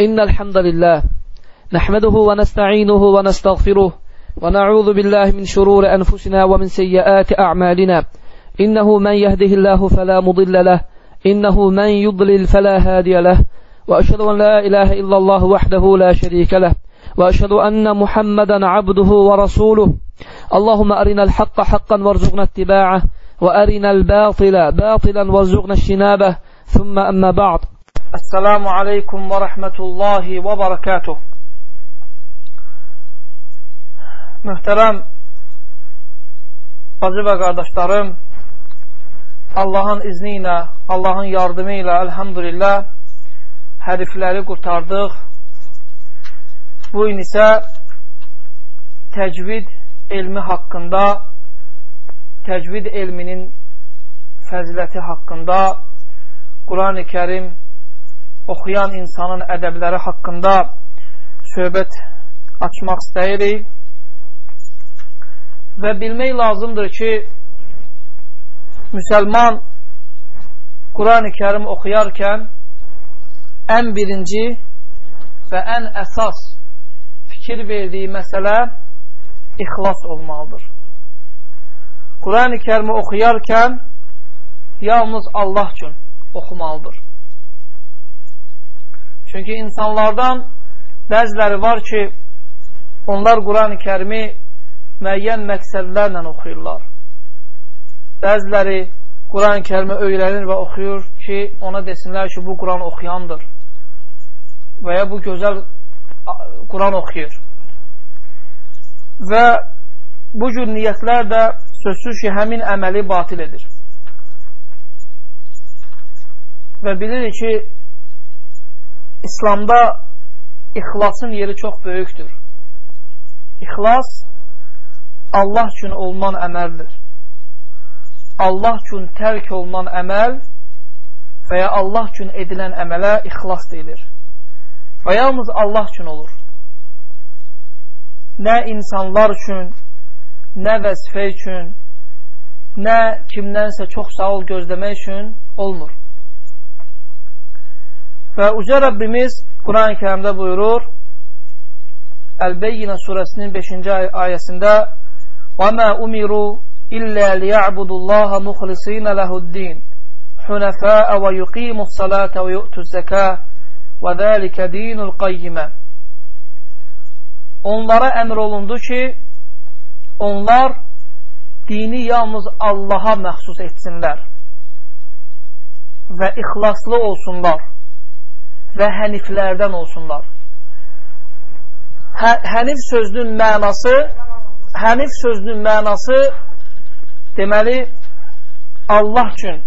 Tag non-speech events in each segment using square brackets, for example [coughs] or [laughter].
إن الحمد لله نحمده ونستعينه ونستغفره ونعوذ بالله من شرور أنفسنا ومن سيئات أعمالنا. إنه من يهده الله فلا مضل له. إنه من يضلل فلا هادي له. وأشهد أن لا إله إلا الله وحده لا شريك له. وأشهد أن محمدا عبده ورسوله. اللهم أرنا الحق حقا وارزقنا اتباعه. وأرنا الباطل باطلا وارزقنا اجتنابه. ثم أما بعد. Assalamu aleykum və rəhmətullahi və barakatuh. Möhtərəm bacı və qardaşlarım, Allahın izni ilə, Allahın yardımı ilə, əlhəmdülillah, hərifləri qurtardıq. Bu gün isə təcvid elmi haqqında, təcvid elminin fəziləti haqqında Quran-ı Kerim oxuyan insanın ədəbləri haqqında söhbət açmaq istəyirik və bilmək lazımdır ki, müsəlman Quran-ı kərim oxuyarkən ən birinci və ən əsas fikir verdiyi məsələ ixlas olmalıdır. Quran-ı kərimi oxuyarkən yalnız Allah üçün oxumalıdır. Çünki insanlardan bəziləri var ki, onlar Quran-ı kərimi müəyyən məqsədlərlə oxuyurlar. Bəziləri Quran-ı kərimi öyrənir və oxuyur ki, ona desinlər ki, bu Quran oxuyandır və ya bu gözəl Quran oxuyur. Və bu cür niyyətlər də sözsüz ki, həmin əməli batil edir. Və bilirik ki, İslamda ixlasın yeri çox böyükdür. İxlas Allah üçün olunan əməldir. Allah üçün tərk olunan əməl və ya Allah üçün edilən əmələ ixlas deyilir. Və yalnız Allah üçün olur. Nə insanlar üçün, nə vəzifə üçün, nə kimdənsə çox sağ ol gözləmək üçün olmur. Və Uca Rəbbimiz Quran-ı kərimdə buyurur, Əl-Beyyinə surəsinin 5-ci ay ayəsində وَمَا أُمِرُوا إِلَّا لِيَعْبُدُوا اللَّهَ مُخْلِصِينَ لَهُ الدِّينَ حُنَفَاءَ وَيُقِيمُوا الصَّلَاةَ وَيُؤْتُوا الزَّكَاةَ وَذَٰلِكَ دِينُ الْقَيِّمَةِ Onlara əmr olundu ki, onlar dini yalnız Allaha məxsus etsinlər və ixlaslı olsunlar və həniflərdən olsunlar. Hə, hənif sözünün mənası hənif sözünün mənası deməli Allah üçün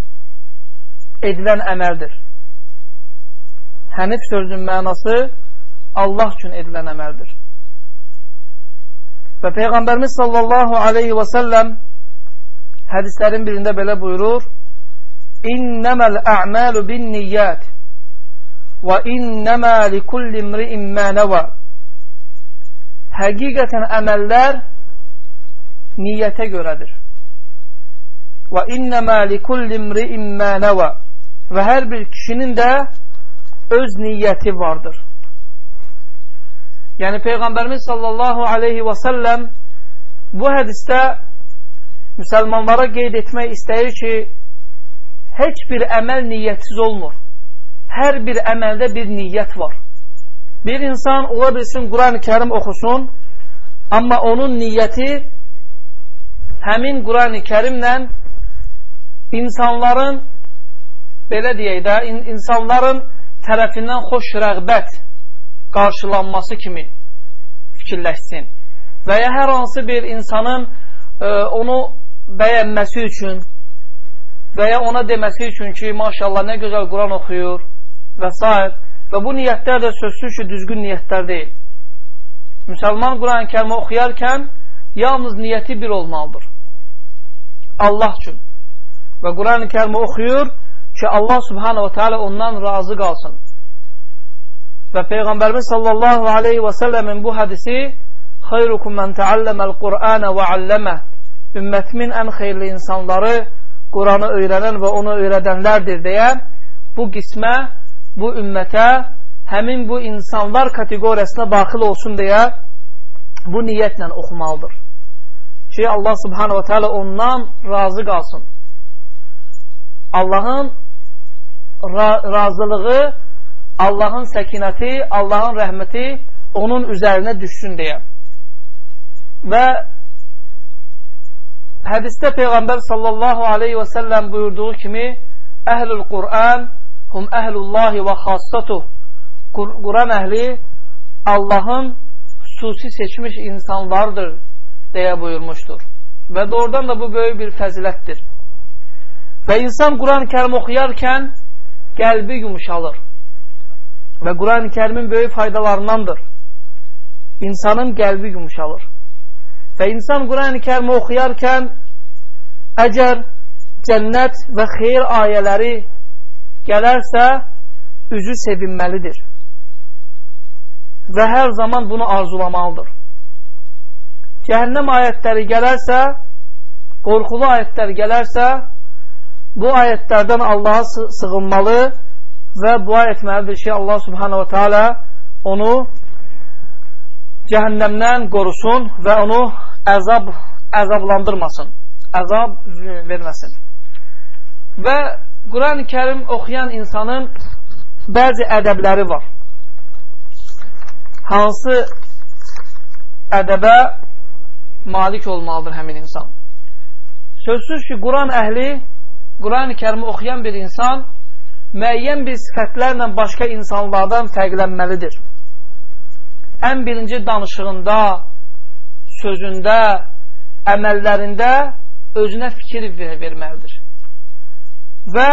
edilən əməldir. Hənif sözünün mənası Allah üçün edilən əməldir. Və Peyğəmbərimiz sallallahu aleyhi və səlləm hədislərin birində belə buyurur İnnəməl ə'məlu bin niyyət və innəmə likulli imri'in mə nəvə Həqiqətən əməllər niyyətə görədir. Və innəmə likulli imri'in mə nəvə və hər bir kişinin də öz niyyəti vardır. Yəni Peyğəmbərimiz sallallahu aleyhi və səlləm bu hədisdə müsəlmanlara qeyd etmək istəyir ki, heç bir əməl niyyətsiz olmur. Hər bir əməldə bir niyyət var. Bir insan ola bilsin Quran-ı kərim oxusun, amma onun niyyəti həmin Quran-ı kərimlə insanların belə deyək də, insanların tərəfindən xoş rəğbət qarşılanması kimi fikirləşsin və ya hər hansı bir insanın e, onu bəyənməsi üçün və ya ona deməsi üçün ki, maşallah nə gözəl Quran oxuyur və s. və bu niyyətlər də sözsüz ki, düzgün niyyətlər deyil. Müsəlman Quran-ı kərimi oxuyarkən yalnız niyyəti bir olmalıdır. Allah üçün. Və Quran-ı kərimi oxuyur ki, Allah subhanahu wa ta'ala ondan razı qalsın. Və Peyğəmbərimiz sallallahu aleyhi və səlləmin bu hədisi xeyrukum mən təalləməl Qur'anə və alləmə ümmətimin ən xeyirli insanları Quranı öyrənən və onu öyrədənlərdir deyə bu qismə, bu ümmətə həmin bu insanlar kateqoriyasına daxil olsun deyə bu niyyətlə oxumalıdır. Ki, Allah subhanahu wa ta'ala ondan razı qalsın. Allahın ra razılığı, Allahın səkinəti, Allahın rəhməti onun üzərinə düşsün deyə. Və hədisdə Peyğəmbər sallallahu aleyhi və səlləm buyurduğu kimi Əhlül Qur'an hum əhlullahi və xassatuh Quran əhli Allahın xüsusi seçmiş insanlardır deyə buyurmuşdur. Və doğrudan da bu böyük bir fəzilətdir. Və insan Quran-ı kərim oxuyarkən qəlbi yumuşalır. Və Quran-ı kərimin böyük faydalarındandır. İnsanın qəlbi yumuşalır. Və insan Quran-ı kərimi oxuyarkən əgər cənnət və xeyir ayələri gələrsə, üzü sevinməlidir. Və hər zaman bunu arzulamalıdır. Cəhənnəm ayətləri gələrsə, qorxulu ayətlər gələrsə, bu ayətlərdən Allaha sığınmalı və dua etməlidir ki, Allah subhanahu wa ta'ala onu cəhənnəmdən qorusun və onu əzab, əzablandırmasın, əzab verməsin. Və Quran-ı kərim oxuyan insanın bəzi ədəbləri var. Hansı ədəbə malik olmalıdır həmin insan? Sözsüz ki, Quran əhli, Quran-ı kərimi oxuyan bir insan müəyyən bir sifətlərlə başqa insanlardan fərqlənməlidir. Ən birinci danışığında, sözündə, əməllərində özünə fikir ver verməlidir. Və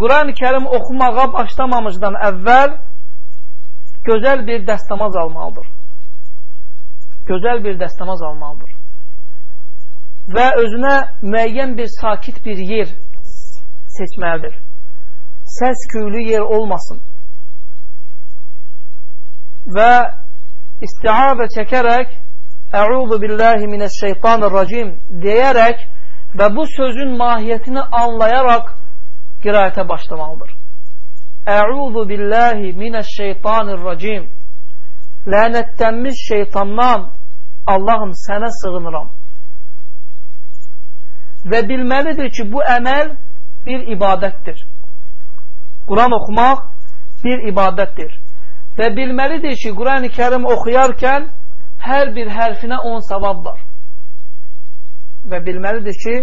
Quran-ı kərim oxumağa başlamamışdan əvvəl gözəl bir dəstəmaz almalıdır. Gözəl bir dəstəmaz almalıdır. Və özünə müəyyən bir sakit bir yer seçməlidir. Səs küylü yer olmasın. Və istiabə çəkərək Əuzu billahi minəşşeytanirracim deyərək və bu sözün mahiyyətini anlayaraq qirayətə başlamalıdır. Əuzu billahi minəşşeytanirracim Lənətlənmiş şeytandan Allahım sənə sığınıram. Və bilməlidir ki, bu əməl bir ibadətdir. Quran oxumaq bir ibadətdir. Və bilməlidir ki, Quran-ı kərim oxuyarkən hər bir hərfinə 10 savab var. Və bilməlidir ki,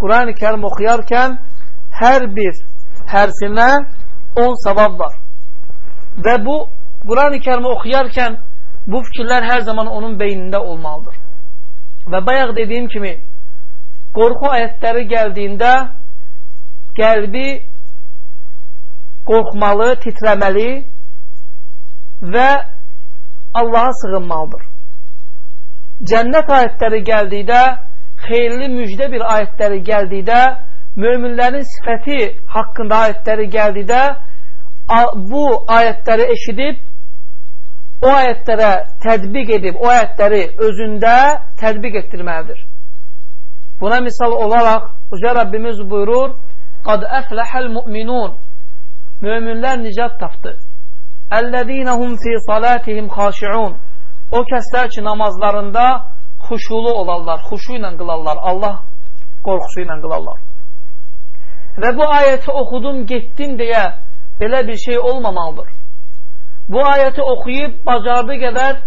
Quran-ı kərim oxuyarkən hər bir hərfinə 10 savab var. Və bu, Quran-ı kərimi oxuyarkən bu fikirlər hər zaman onun beynində olmalıdır. Və bayaq dediyim kimi, qorxu ayətləri gəldiyində qəlbi qorxmalı, titrəməli və Allaha sığınmalıdır cənnət ayətləri gəldikdə, xeyirli müjdə bir ayətləri gəldikdə, möminlərin sifəti haqqında ayətləri gəldikdə, bu ayətləri eşidib, o ayətlərə tədbiq edib, o ayətləri özündə tədbiq etdirməlidir. Buna misal olaraq, Uca Rabbimiz buyurur, Qad əfləhəl müminun Möminlər nicat tapdı. Əllədinəhum fi salatihim xaşiun O kəslər ki, namazlarında xuşulu olarlar, xuşu ilə qılarlar, Allah qorxusu ilə qılarlar. Və bu ayəti oxudum, getdim deyə belə bir şey olmamalıdır. Bu ayəti oxuyub, bacardığı qədər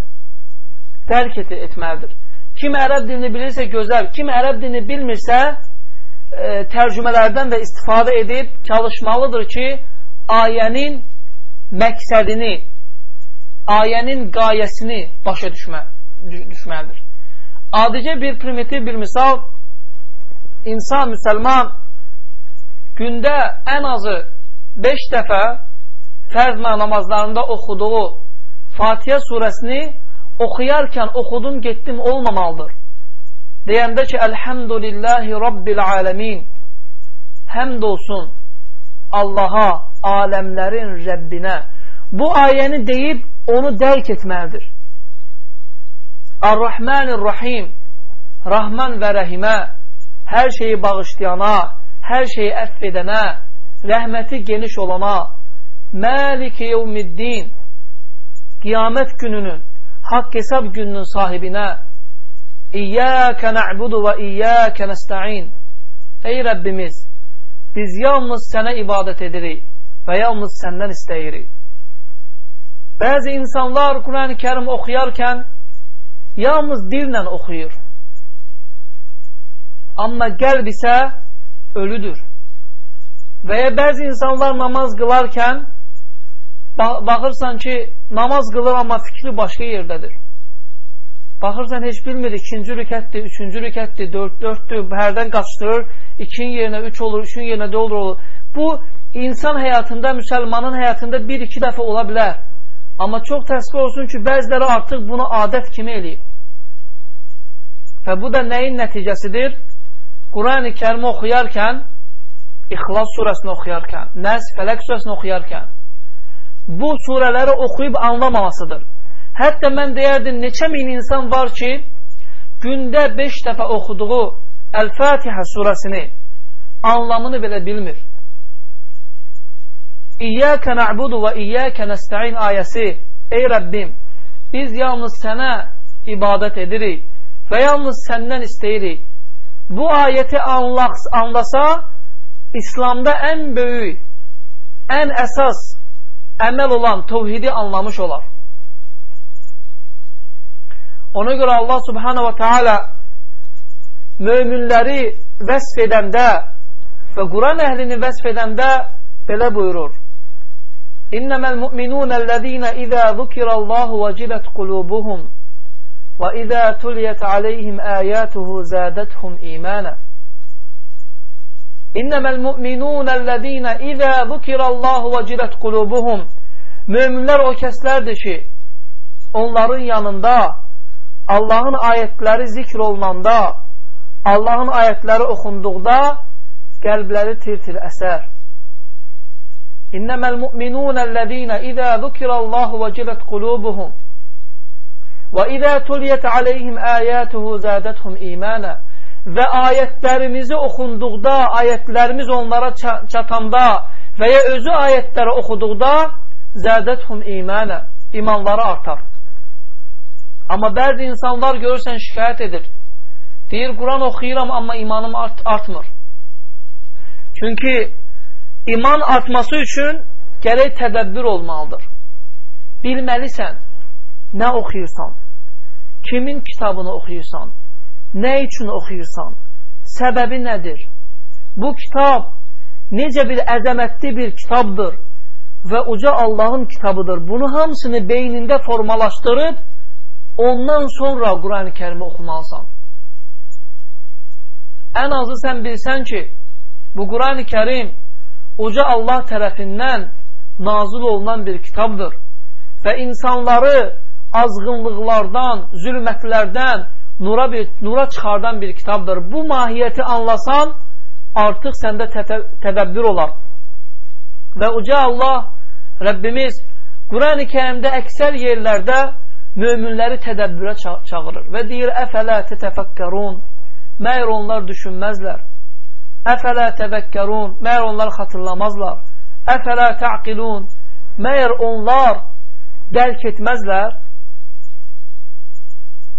dərk et etməlidir. Kim ərəb dilini bilirsə gözəl, kim ərəb dilini bilmirsə, e, tərcümələrdən də istifadə edib çalışmalıdır ki, ayənin məqsədini, ayənin qayəsini başa düşmə, düşməlidir. Adicə bir primitiv bir misal, insan, müsəlman gündə ən azı 5 dəfə fərz namazlarında oxuduğu Fatihə surəsini oxuyarkən oxudum, getdim olmamalıdır. Deyəndə ki, Əlhəmdülillahi Rabbil aləmin Həmd olsun Allaha, aləmlərin Rəbbinə. Bu ayəni deyib onu dərk etməlidir. Ar-Rahmanir-Rahim Rahman və Rəhimə hər şeyi bağışlayana, hər şeyi əff edənə, rəhməti geniş olana, Məlik yevmiddin qiyamət gününün, haqq hesab gününün sahibinə İyyəkə nə'budu və iyyəkə nəstə'in Ey Rəbbimiz, biz yalnız sənə ibadət edirik və yalnız səndən istəyirik. Bəzi insanlar Quran-ı kərim oxuyarkən yalnız dillə oxuyur. Amma qəlb isə ölüdür. Və ya bəzi insanlar namaz qılarkən baxırsan ki, namaz qılır, amma fikri başqa yerdədir. Baxırsan, heç bilmir, ikinci rükətdir, üçüncü rükətdir, dörd, dörddür, hərdən qaçdırır, ikinin yerinə üç olur, üçün yerinə dörd olur. Bu, insan həyatında, müsəlmanın həyatında bir-iki dəfə ola bilər. Amma çox təsvir olsun ki, bəziləri artıq bunu adət kimi eləyib. Və bu da nəyin nəticəsidir? Quran-ı kərimi oxuyarkən, İxlas surəsini oxuyarkən, Nəs, Fələq surəsini oxuyarkən, bu surələri oxuyub anlamamasıdır. Hətta mən deyərdim, neçə min insan var ki, gündə 5 dəfə oxuduğu Əl-Fatihə surəsini anlamını belə bilmir. İyyəkə na'budu və iyyəkə nəstəin ayəsi Ey Rəbbim, biz yalnız sənə ibadət edirik və yalnız səndən istəyirik. Bu ayəti anlasa, İslamda ən böyük, ən əsas əməl olan tövhidi anlamış olar. Ona görə Allah subhanahu wa ta'ala möminləri vəsf edəndə və Quran əhlini vəsf edəndə belə buyurur. İnnəməl mu'minunəl-ləzīnə izə zukirallahu vəcibət qulubuhum və izə tuliyət aleyhim əyətuhu zədəthum imanə. İnnəməl mu'minunəl-ləzīnə izə zukirallahu vəcibət qulubuhum Möminlər o kəslərdir ki, onların yanında Allahın ayətləri zikr olunanda, Allahın ayətləri oxunduqda qəlbləri tir-tir əsər. İnnəməl mu'minunəl-ləzīnə izə zukirallahu vəcibət qulubuhum və izə tuliyyət aleyhim əyətuhu zədəthum imanə və ayətlərimizi oxunduqda, ayətlərimiz onlara çatanda və ya özü ayətləri oxuduqda zədəthum imanə imanları artar. Amma bəzi insanlar görürsən şikayət edir. Deyir, Quran oxuyuram, amma imanım art artmır. Çünki iman artması üçün gərək tədəbbür olmalıdır. Bilməlisən, nə oxuyursan, kimin kitabını oxuyursan, nə üçün oxuyursan, səbəbi nədir? Bu kitab necə bir əzəmətli bir kitabdır və uca Allahın kitabıdır. Bunu hamısını beynində formalaşdırıb, ondan sonra Quran-ı kərimi oxumalısan. Ən azı sən bilsən ki, bu Quran-ı kərim uca Allah tərəfindən nazil olunan bir kitabdır və insanları azğınlıqlardan, zülmətlərdən nura, bir, nura çıxardan bir kitabdır. Bu mahiyyəti anlasan, artıq səndə tədəbbür olar. Və uca Allah, Rəbbimiz Quran-ı kərimdə əksər yerlərdə möminləri tədəbbürə ça çağırır və deyir, əfələ tətəfəkkərun, məyər onlar düşünməzlər, əfələ təvəkkərun, məyər onlar xatırlamazlar, əfələ təqilun, məyər onlar dərk etməzlər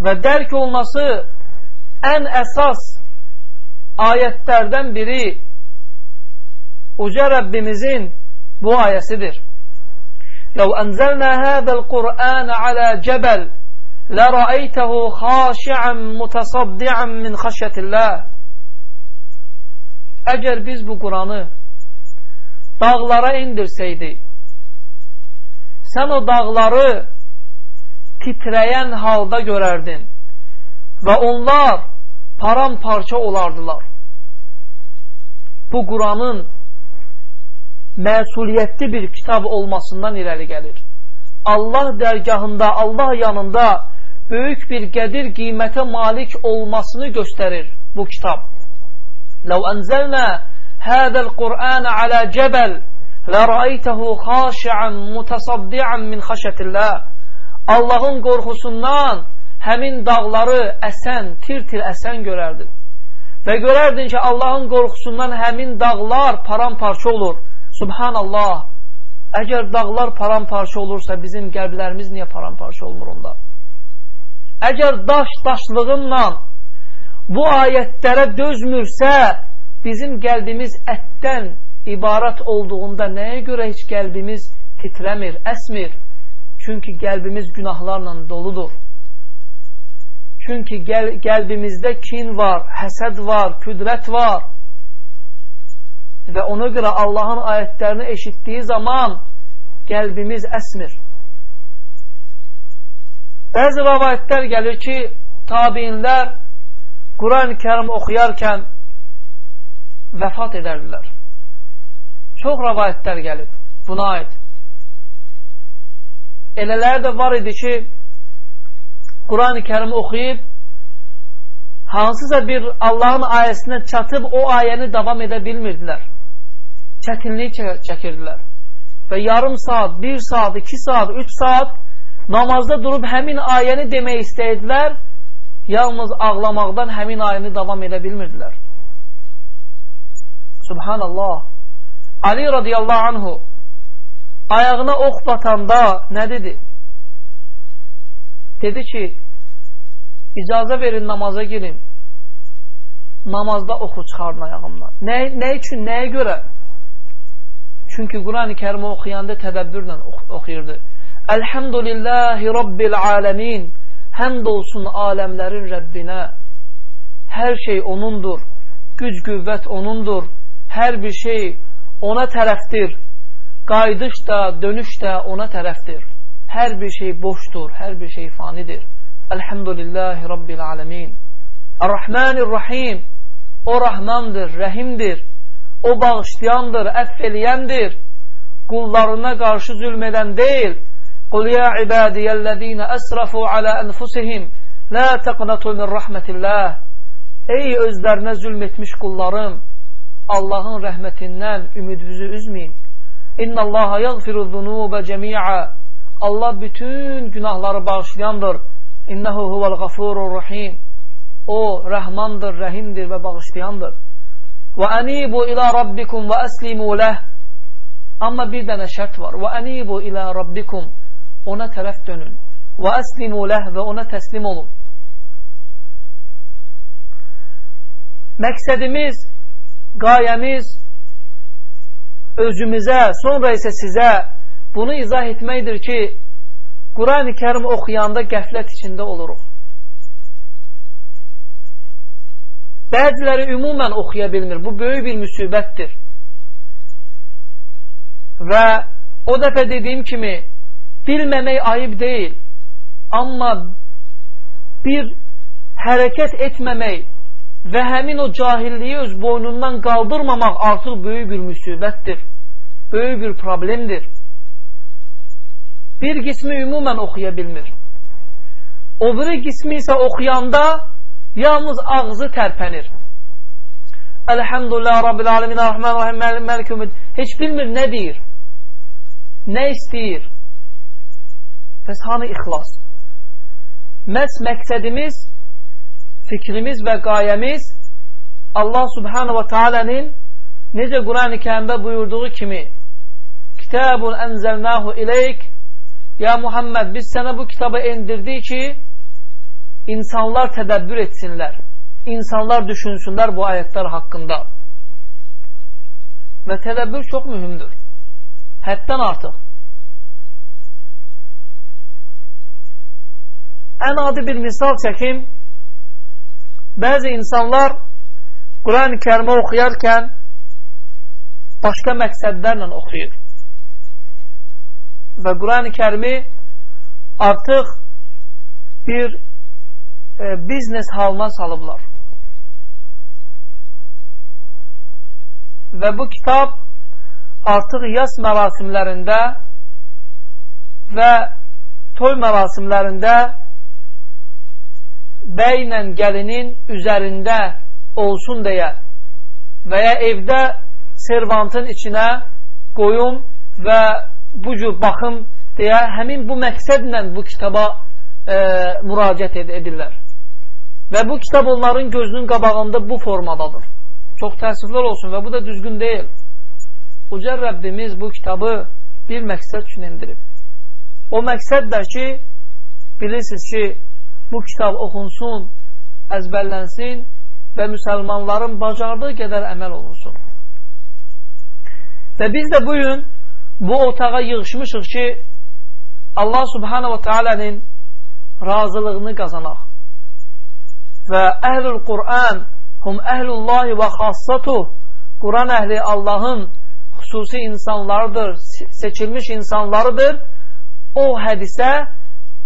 və dərk olması ən əsas ayətlərdən biri Uca Rəbbimizin bu ayəsidir. Ləv ənzəlnə həzəl Qur'an alə cəbəl lərəəytəhu xaşiən mutasaddiən min xəşətilləh Əgər biz bu Quranı dağlara indirsəydik, sən o dağları titrəyən halda görərdin və onlar paramparça olardılar. Bu Quranın məsuliyyətli bir kitab olmasından irəli gəlir. Allah dərgahında, Allah yanında böyük bir qədir qiymətə malik olmasını göstərir bu kitab. Ləv ənzəlnə hədəl Qur'anə alə cəbəl lərəaytəhu xaşiən mutasaddiən min xəşətilləh Allahın qorxusundan həmin dağları əsən, tir-tir əsən görərdin. Və görərdin ki, Allahın qorxusundan həmin dağlar paramparça olur. Subhanallah. Əgər dağlar paramparça olursa, bizim qəlblərimiz niyə paramparça olmur onda? Əgər daş daşlığınla bu ayətlərə dözmürsə, bizim qəlbimiz ətdən ibarət olduğunda nəyə görə heç qəlbimiz titrəmir, əsmir? Çünki qəlbimiz günahlarla doludur. Çünki gəl qəlbimizdə kin var, həsəd var, küdrət var və ona görə Allahın ayətlərini eşitdiyi zaman qəlbimiz əsmir. Bəzi rəvayətlər gəlir ki, tabinlər Quran-ı kərim oxuyarkən vəfat edərdilər. Çox rəvayətlər gəlib buna aid. Elələri də var idi ki, Quran-ı kərim oxuyub hansısa bir Allahın ayəsinə çatıb o ayəni davam edə bilmirdilər çətinlik çəkirdilər. Və yarım saat, bir saat, iki saat, üç saat namazda durub həmin ayəni demək istəyirdilər, yalnız ağlamaqdan həmin ayəni davam edə bilmirdilər. Subhanallah. Ali radiyallahu anhu ayağına ox batanda nə dedi? Dedi ki, icazə verin namaza girin. Namazda oxu çıxardın ayağımdan. Nə, nə üçün, nəyə görə? Çünki Quran-ı kərimi oxuyanda tədəbbürlə oxuyurdu. Elhamdülillahi Rabbil aləmin Həmd olsun aləmlərin Rəbbinə Hər şey O'nundur Güc qüvvət O'nundur Hər bir şey Ona tərəfdir Qayıdış da, dönüş də Ona tərəfdir Hər bir şey boşdur, hər bir şey fanidir Elhamdülillahi Rabbil aləmin Ar-Rahmanir-Rahim O Rahmandır, Rəhimdir O bağışlayandır, əff eləyəndir. Qullarına qarşı zülm edən deyil. Qul ya ibadiyyəl-ləzīnə əsrafu alə ənfusihim lə təqnatu min rəhmətilləh. Ey özlərinə zülm etmiş qullarım, Allahın rəhmətindən ümidinizi üzməyin. İnnallaha yaghfiru zunubə cəmi'a. Allah bütün günahları bağışlayandır. İnnehu huvel gafurur rahim. O rəhmandır, rəhimdir və bağışlayandır. Və ənibu ilə rabbikum və əslimu ləh. Amma bir dənə şərt var. Və ənibu ilə rabbikum. Ona tərəf dönün. Və əslimu ləh və ona təslim olun. Məqsədimiz, qayəmiz özümüzə, sonra isə sizə bunu izah etməkdir ki, Quran-ı kərim oxuyanda qəflət içində oluruq. Bəziləri ümumən oxuya bilmir. Bu böyük bir müsibətdir. Və o dəfə dediyim kimi bilməmək ayıb deyil. Amma bir hərəkət etməmək və həmin o cahilliyi öz boynundan qaldırmamaq artıq böyük bir müsibətdir. Böyük bir problemdir. Bir qismi ümumən oxuya bilmir. O biri qismi isə oxuyanda Yalnız ağzı tərpənir. Elhamdülillah Rabbil alemin, Rahman Rahim, Məlik Ümid. Heç bilmir nə deyir, nə istəyir. Bəs hanı ixlas? Məhz məqsədimiz, fikrimiz və qayəmiz Allah subhanahu wa ta'alənin necə Quran-ı kərimdə buyurduğu kimi Kitabun ənzəlnahu iləyk Ya Muhammed biz sənə bu kitabı endirdik ki insanlar tədəbbür etsinlər, insanlar düşünsünlər bu ayətlər haqqında. Və tədəbbür çox mühümdür. Həddən artıq. Ən adi bir misal çəkim, bəzi insanlar Quran-ı kərimi oxuyarkən başqa məqsədlərlə oxuyur. Və Quran-ı kərimi artıq bir e, biznes halına salıblar. Və bu kitab artıq yas mərasimlərində və toy mərasimlərində bəylə gəlinin üzərində olsun deyə və ya evdə servantın içinə qoyum və bu cür baxım deyə həmin bu məqsədlə bu kitaba e, müraciət ed edirlər. Və bu kitab onların gözünün qabağında bu formadadır. Çox təəssüflər olsun və bu da düzgün deyil. Uca Rəbbimiz bu kitabı bir məqsəd üçün endirib. O məqsəd də ki, bilirsiniz ki, bu kitab oxunsun, əzbərlənsin və müsəlmanların bacardığı qədər əməl olunsun. Və biz də bugün bu otağa yığışmışıq ki, Allah subhanahu wa ta'alənin razılığını qazanaq. Və əhlül Qur'an hum əhlullahi və xassatuh Quran əhli Allahın xüsusi insanlarıdır, seçilmiş insanlarıdır. O hədisə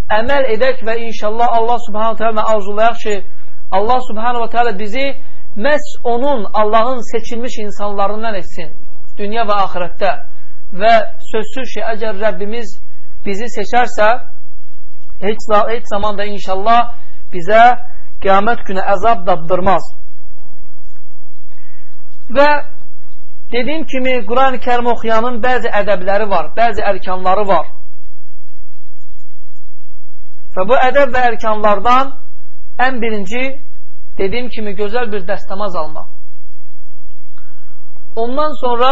əməl edək və inşallah Allah subhanahu teala arzulayaq ki, Allah subhanahu teala bizi məhz onun, Allahın seçilmiş insanlarından etsin dünya və axirətdə və sözsüz ki, əgər Rəbbimiz bizi seçərsə, heç, heç zaman da inşallah bizə qiyamət günü əzab daddırmaz. Və dediyim kimi, Quran-ı kərim oxuyanın bəzi ədəbləri var, bəzi ərkanları var. Və bu ədəb və ərkanlardan ən birinci, dediyim kimi, gözəl bir dəstəmaz almaq. Ondan sonra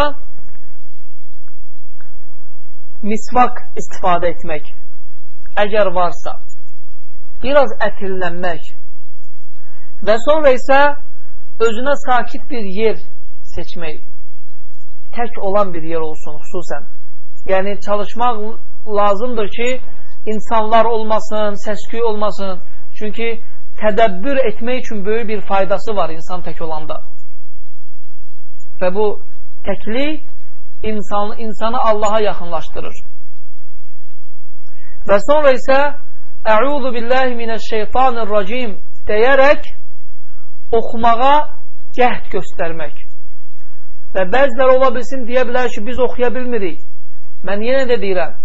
misvak istifadə etmək, əgər varsa, biraz ətirlənmək və sonra isə özünə sakit bir yer seçmək tək olan bir yer olsun xüsusən. Yəni, çalışmaq lazımdır ki, insanlar olmasın, səsküy olmasın. Çünki tədəbbür etmək üçün böyük bir faydası var insan tək olanda. Və bu təklik insan, insanı Allaha yaxınlaşdırır. Və sonra isə Əuzu billahi minəşşeytanirracim deyərək oxumağa cəhd göstərmək. Və bəzilər ola bilsin, deyə bilər ki, biz oxuya bilmirik. Mən yenə də deyirəm,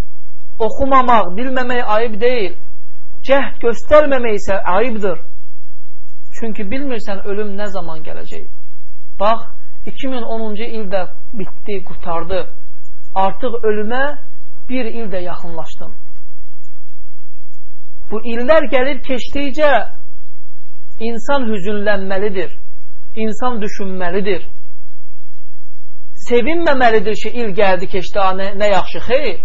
oxumamaq, bilməmək ayıb deyil. Cəhd göstərməmək isə ayıbdır. Çünki bilmirsən ölüm nə zaman gələcək. Bax, 2010-cu ildə bitdi, qurtardı. Artıq ölümə bir ildə yaxınlaşdım. Bu illər gəlir keçdikcə insan hüzünlənməlidir, insan düşünməlidir sevinməməlidir ki, il gəldi, keçdi, nə, nə yaxşı, xeyr.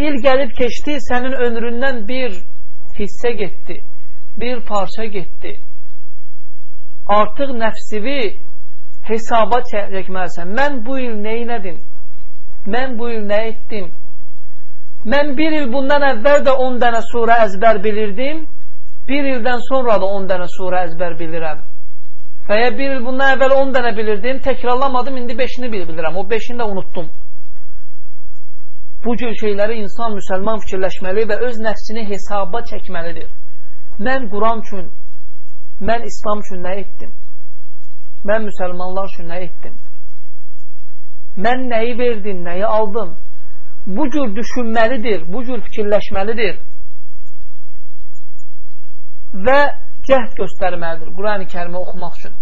İl gəlib keçdi, sənin ömründən bir hissə getdi, bir parça getdi. Artıq nəfsivi hesaba çəkməlisən. Mən bu il nə elədim? Mən bu il nə etdim? Mən bir il bundan əvvəl də 10 dənə surə əzbər bilirdim, bir ildən sonra da 10 dənə surə əzbər bilirəm. Və ya bir il bundan əvvəl 10 dənə bilirdim, təkrarlamadım, indi 5-ini bilirəm, o 5-ini də unutdum. Bu cür şeyləri insan müsəlman fikirləşməli və öz nəfsini hesaba çəkməlidir. Mən Quran üçün, mən İslam üçün nə etdim? Mən müsəlmanlar üçün nə etdim? Mən nəyi verdim, nəyi aldım? Bu cür düşünməlidir, bu cür fikirləşməlidir. Və cəhd göstərməlidir Quran-ı kərimi oxumaq üçün.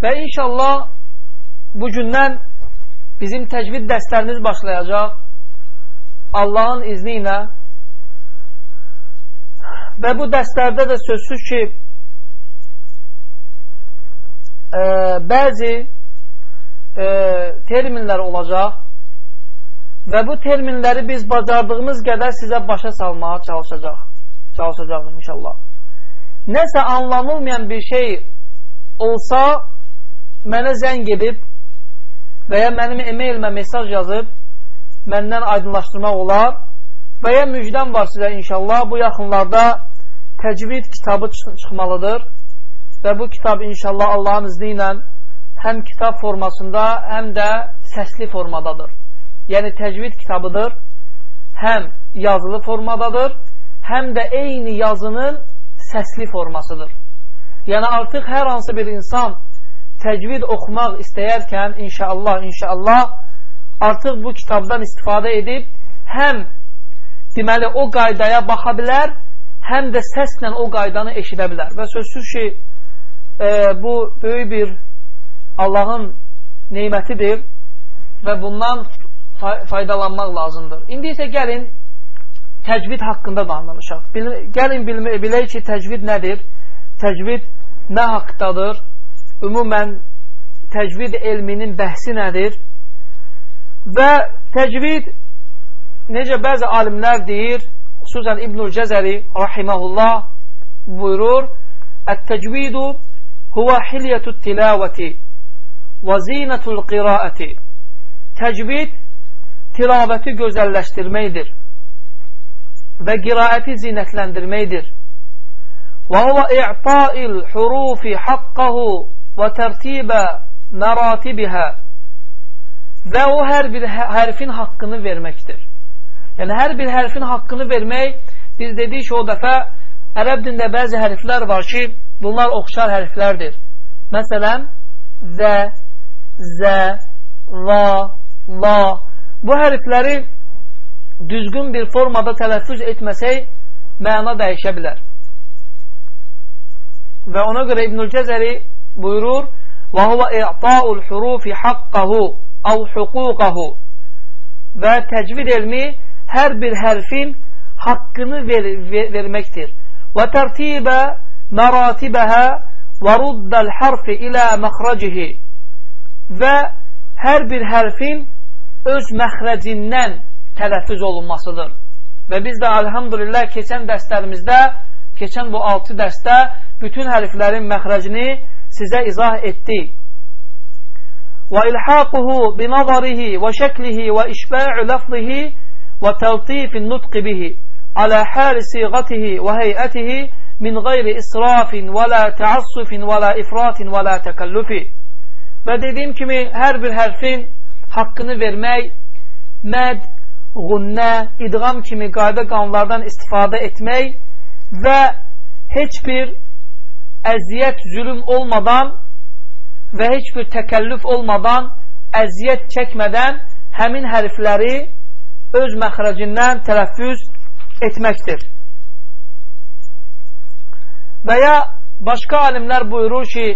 Və inşallah bu gündən bizim təcvid dərslərimiz başlayacaq. Allahın izni ilə. Və bu dərslərdə də sözsüz ki e, bəzi e, terminlər olacaq. Və bu terminləri biz bacardığımız qədər sizə başa salmağa çalışacaq. Çalışacaqım inşallah. Nəsə anlanılmayan bir şey olsa, mənə zəng edib və ya mənim e-mailimə mesaj yazıb məndən aydınlaşdırmaq olar və ya müjdəm var sizə inşallah bu yaxınlarda təcvid kitabı çıxmalıdır və bu kitab inşallah Allahın izni ilə həm kitab formasında, həm də səsli formadadır. Yəni təcvid kitabıdır, həm yazılı formadadır, həm də eyni yazının səsli formasıdır. Yəni artıq hər hansı bir insan təcvid oxumaq istəyərkən inşallah, inşallah artıq bu kitabdan istifadə edib həm deməli o qaydaya baxa bilər, həm də səslə o qaydanı eşidə bilər. Və sözsüz ki, e, bu böyük bir Allahın neymətidir və bundan faydalanmaq lazımdır. İndi isə gəlin təcvid haqqında danışaq. Bil, gəlin bilmə, bilək ki, təcvid nədir? Təcvid nə haqdadır? Ümumən, təcvid elminin bəhsi nədir? Və təcvid necə bəzi alimlər deyir, xüsusən İbnül Cəzəri rahiməhullah buyurur, Ət-təcvidu huvə hilyətü tilavəti və zinətul qiraəti Təcvid tilavəti gözəlləşdirməkdir və qiraəti zinətləndirməkdir. Və huvə i'ta'il hurufi haqqahu və tərtibə məratibihə və o hər bir hə, hərfin haqqını verməkdir. Yəni, hər bir hərfin haqqını vermək, biz dedik ki, o dəfə ərəb dində bəzi hərflər var ki, bunlar oxşar hərflərdir. Məsələn, zə, zə, la, la. Bu hərfləri düzgün bir formada tələffüz etməsək, məna dəyişə bilər. Və ona görə İbnül Cəzəri buyurur və huvə i'ta'ul hurufi haqqahu av huquqahu və təcvid elmi hər bir hərfin haqqını ver, ver, verməkdir və tərtibə məratibəhə və ruddəl hərfi ilə məxrəcihi və hər bir hərfin öz məxrəcindən tələffüz olunmasıdır. Və biz də elhamdülillah keçən dərslərimizdə, keçən bu 6 dərsdə bütün hərflərin məxrəcini sizə izah etdik. Və ilhaquhu binazarihi və şəklihi və işba'u lafzihi və təltifin nutqi bihi alə həli siğatihi və heyətihi min qeyri israfin və la təassufin və la ifratin və la təkəllufi. Və dediyim kimi, hər bir hərfin haqqını vermək, məd,ğunnə, idğam kimi qayda qanunlardan istifadə etmək və heç bir əziyyət, zülüm olmadan və heç bir təkəllüf olmadan, əziyyət çəkmədən həmin hərfləri öz məxrəcindən tələffüz etməkdir. Və ya başqa alimlər buyurur ki,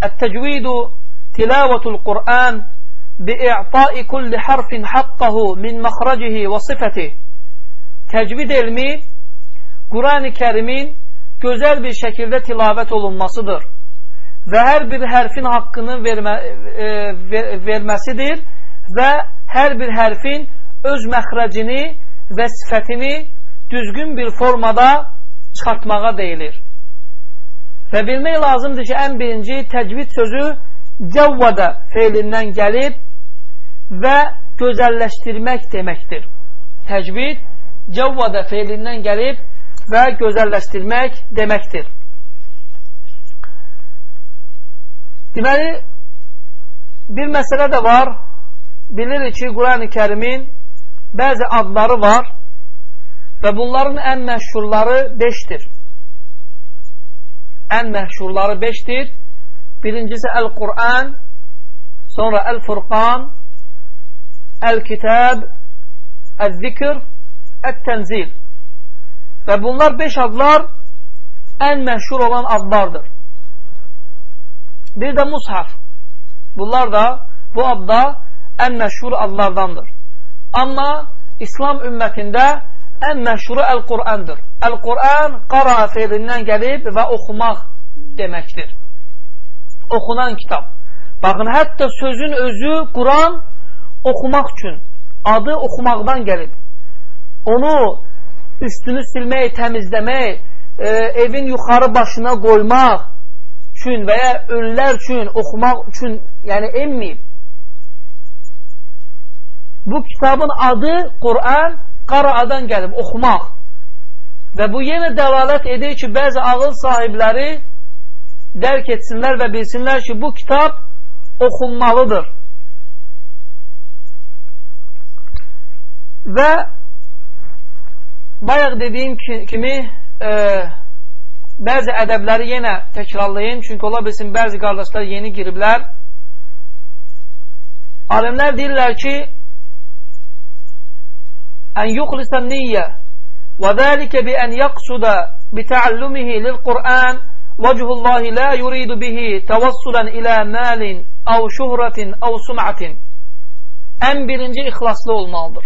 Ət-təcvidu tilavətul Qur'an bi-i'ta'i kulli harfin haqqahu min məxrəcihi və sifətih. Təcvid elmi Qur'an-ı kərimin gözəl bir şəkildə tilavət olunmasıdır və hər bir hərfin haqqını vermə, e, ver, verməsidir və hər bir hərfin öz məxrəcini və sifətini düzgün bir formada çıxartmağa deyilir. Və bilmək lazımdır ki, ən birinci təcvid sözü cəvvədə feilindən gəlib və gözəlləşdirmək deməkdir. Təcvid cəvvədə feilindən gəlib və gözəlləşdirmək deməkdir. Deməli, bir məsələ də var. Bilirik ki, Quran-ı kərimin bəzi adları var və bunların ən məşhurları beşdir. Ən məşhurları beşdir. Birincisi Əl-Qur'an, sonra Əl-Furqan, Əl-Kitab, Əl-Zikr, Əl-Tənzil. Və bunlar beş adlar ən məşhur olan adlardır. Bir də mushaf. Bunlar da bu adda ən məşhur adlardandır. Amma İslam ümmətində ən məşhuru Əl-Qur'andır. Əl-Qur'an qara feilindən gəlib və oxumaq deməkdir. Oxunan kitab. Baxın, hətta sözün özü Quran oxumaq üçün, adı oxumaqdan gəlib. Onu üstünü silmək, təmizləmək, e, evin yuxarı başına qoymaq üçün və ya ölülər üçün, oxumaq üçün yəni emməyib. Bu kitabın adı Quran qaraadan gəlib, oxumaq. Və bu yenə dəlalət edir ki, bəzi ağıl sahibləri dərk etsinlər və bilsinlər ki, bu kitab oxunmalıdır. Və bayaq dediyim kimi e, bəzi ədəbləri yenə təkrarlayın, çünki ola bilsin bəzi qardaşlar yeni giriblər. Alimlər deyirlər ki, ən yuxlisən niyyə və zəlikə bi ən yaqsuda bi təallumihi lil-Qur'an vəchullahi la yuridu bihi təvassulan ilə məlin əv şuhratin əv sum'atin ən birinci ixlaslı olmalıdır.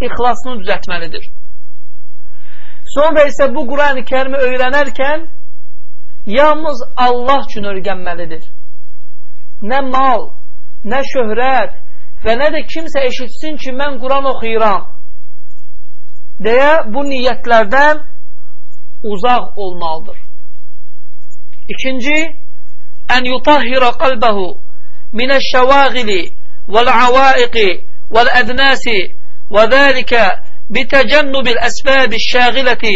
İxlasını düzətməlidir. Sonra isə bu Quran-ı kərimi öyrənərkən yalnız Allah üçün öyrənməlidir. Nə mal, nə şöhrət və nə də kimsə eşitsin ki, mən Quran oxuyuram deyə bu niyyətlərdən uzaq olmalıdır. İkinci, ən yutahhira qalbəhu minəşşəvâğili vəl-avaiqi vəl-ədnəsi və zəlikə bitəcənnübil əsbəbi şəğiləti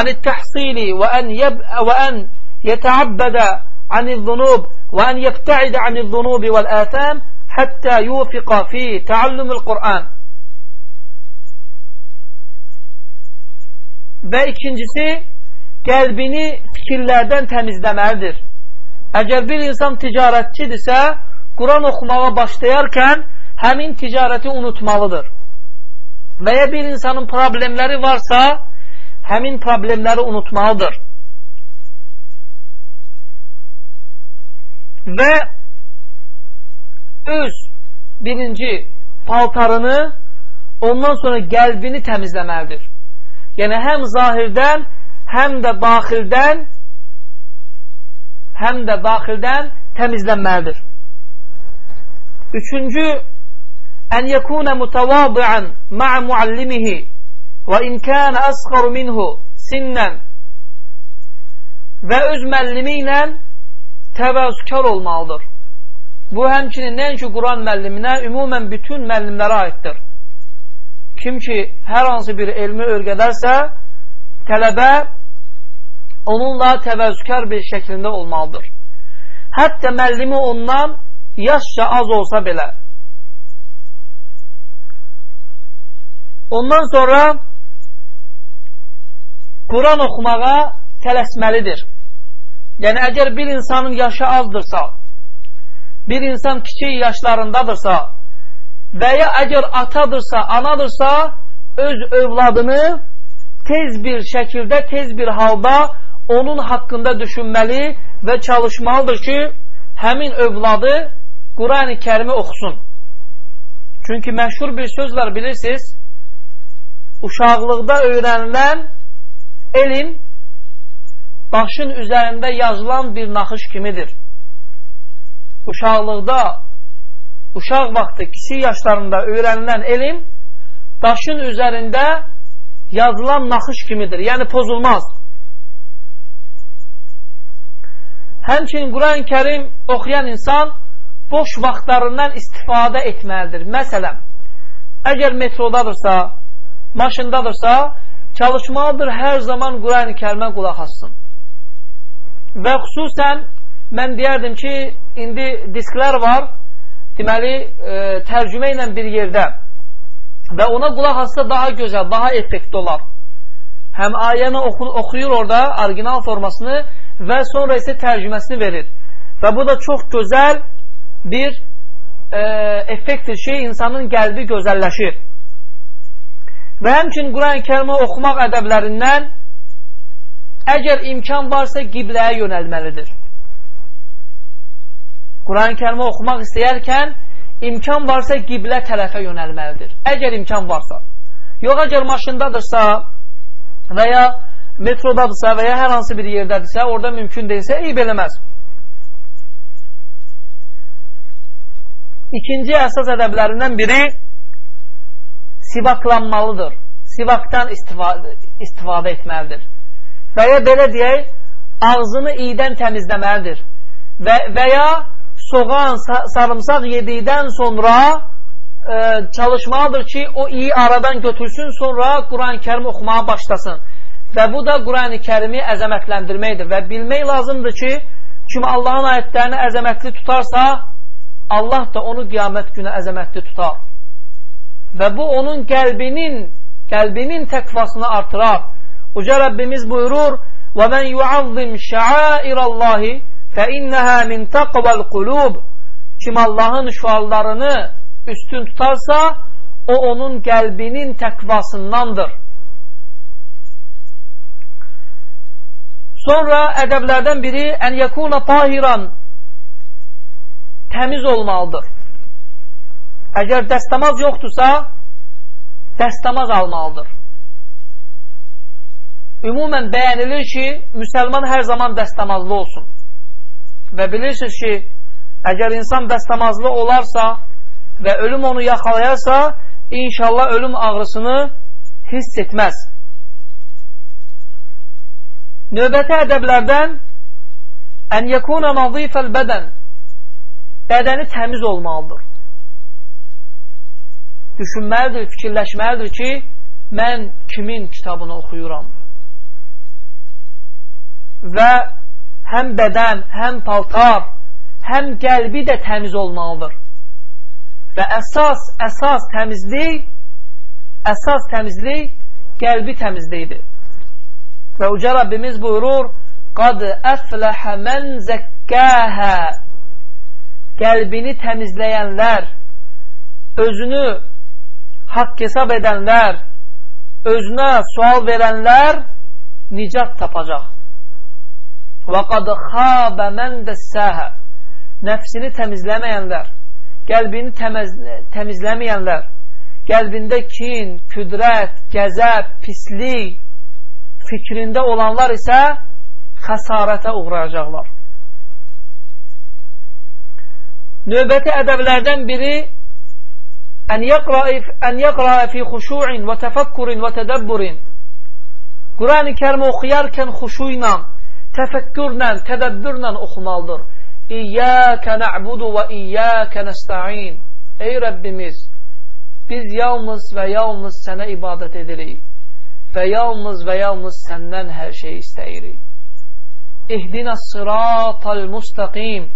anit-təhsili və ən, yəb və ən yətəabbədə anil-zunub və ən yəbtəidə anil-zunubi vəl-ətəm həttə yufiqa fi təallümül Qur'an. Və ikincisi, qəlbini fikirlərdən təmizləməlidir. Əgər bir insan ticarətçidirsə, Quran oxumağa başlayarkən həmin ticarəti unutmalıdır. Və ya bir insanın problemləri varsa, həmin problemləri unutmalıdır. Və öz birinci paltarını, ondan sonra qəlbini təmizləməlidir. Yəni, həm zahirdən, həm də daxildən, həm də daxildən təmizlənməlidir. Üçüncü, ən yəkunə mütəvadiən ma'a muallimihi və inkənə əsqaru minhu sinnən və öz məllimi ilə təvəzzükar olmalıdır. Bu həmçinin nəinki Quran müəlliminə, ümumən bütün müəllimlərə aiddir. Kim ki, hər hansı bir elmi örgədərsə, tələbə onunla təvəzzükar bir şəklində olmalıdır. Hətta müəllimi ondan yaşca az olsa belə. Ondan sonra Quran oxumağa tələsməlidir. Yəni, əgər bir insanın yaşı azdırsa, bir insan kiçik yaşlarındadırsa və ya əgər atadırsa, anadırsa, öz övladını tez bir şəkildə, tez bir halda onun haqqında düşünməli və çalışmalıdır ki, həmin övladı Quran-ı kərimi oxusun. Çünki məşhur bir söz var, bilirsiniz, uşaqlıqda öyrənilən elm daşın üzərində yazılan bir naxış kimidir. Uşaqlıqda, uşaq vaxtı, kiçik yaşlarında öyrənilən elm daşın üzərində yazılan naxış kimidir. Yəni pozulmaz. Həmçinin Quran-ı Kerim oxuyan insan boş vaxtlarından istifadə etməlidir. Məsələn, əgər metrodadırsa, maşındadırsa, çalışmalıdır hər zaman Quran-ı Kərimə qulaq assın. Və xüsusən mən deyərdim ki, indi disklər var, deməli, e, tərcümə ilə bir yerdə və ona qulaq assa daha gözəl, daha effektli olar. Həm ayəni oxu oxuyur orada, orijinal formasını və sonra isə tərcüməsini verir. Və bu da çox gözəl bir e, effektdir şey, insanın qəlbi gözəlləşir. Və həmçin Quran-ı kərimi oxumaq ədəblərindən əgər imkan varsa qibləyə yönəlməlidir. Quran-ı kərimi oxumaq istəyərkən imkan varsa qiblə tərəfə yönəlməlidir. Əgər imkan varsa. Yox, əgər maşındadırsa və ya metrodadırsa və ya hər hansı bir yerdədirsə, orada mümkün deyilsə, eyb eləməz. İkinci əsas ədəblərindən biri sivaklanmalıdır. Sivakdan istifadə, istifadə etməlidir. Və ya belə deyək, ağzını iydən təmizləməlidir. Və, və ya soğan, sarımsaq yedikdən sonra e, çalışmalıdır ki, o iyi aradan götürsün, sonra Quran-ı kərim oxumağa başlasın. Və bu da Quran-ı kərimi əzəmətləndirməkdir. Və bilmək lazımdır ki, kim Allahın ayətlərini əzəmətli tutarsa, Allah da onu qiyamət günü əzəmətli tutar və bu onun qəlbinin qəlbinin təqvasını artırar. Uca Rəbbimiz buyurur: "Və men yuazzim şa'airallahi fe innaha min taqval qulub." Kim Allahın şüarlarını üstün tutarsa, o onun qəlbinin təqvasındandır. Sonra ədəblərdən biri ən yakuna tahiran təmiz olmalıdır. Əgər dəstəmaz yoxdursa, dəstəmaz almalıdır. Ümumən bəyənilir ki, müsəlman hər zaman dəstəmazlı olsun. Və bilirsiniz ki, əgər insan dəstəmazlı olarsa, və ölüm onu yaxalayarsa, inşallah ölüm ağrısını hiss etməz. Növbəti ədəblərdən ən yəkuna nazifəl bədən bədəni təmiz olmalıdır. Düşünməlidir, fikirləşməlidir ki, mən kimin kitabını oxuyuram? Və həm bədən, həm paltar, həm qəlbi də təmiz olmalıdır. Və əsas, əsas təmizlik, əsas təmizlik qəlbi təmizliyidir. Və Uca Rabbimiz buyurur, Qad əfləhə mən zəkkəhə Qəlbini təmizləyənlər, özünü haqq hesab edənlər, özünə sual verənlər nicat tapacaq. Və qad xabə mən dəssəhə Nəfsini təmizləməyənlər, qəlbini təmiz, təmizləməyənlər, qəlbində kin, küdrət, gəzəb, pislik, fikrində olanlar isə xəsarətə uğrayacaqlar. Növbəti ədəblərdən biri ən yəqra fi xuşu'in və təfəkkürin və tədəbburin Quran-ı kərimi oxuyarkən xuşu ilə, təfəkkürlə, tədəbbürlə oxumalıdır. İyyəkə nə'budu və iyyəkə nəsta'in Ey Rəbbimiz, biz yalnız və yalnız sənə ibadət edirik və yalnız və yalnız səndən hər şey istəyirik. İhdina sıratal mustaqim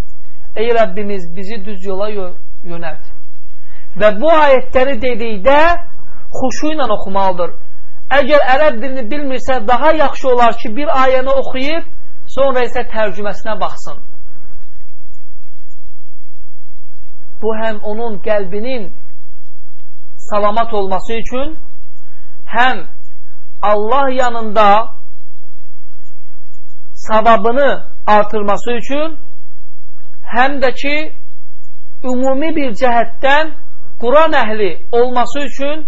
Ey Rəbbimiz bizi düz yola yönət. Və bu ayətləri dedikdə xuşu ilə oxumalıdır. Əgər ərəb dilini bilmirsə, daha yaxşı olar ki, bir ayəni oxuyub, sonra isə tərcüməsinə baxsın. Bu həm onun qəlbinin salamat olması üçün, həm Allah yanında savabını artırması üçün həm də ki ümumi bir cəhətdən Quran əhli olması üçün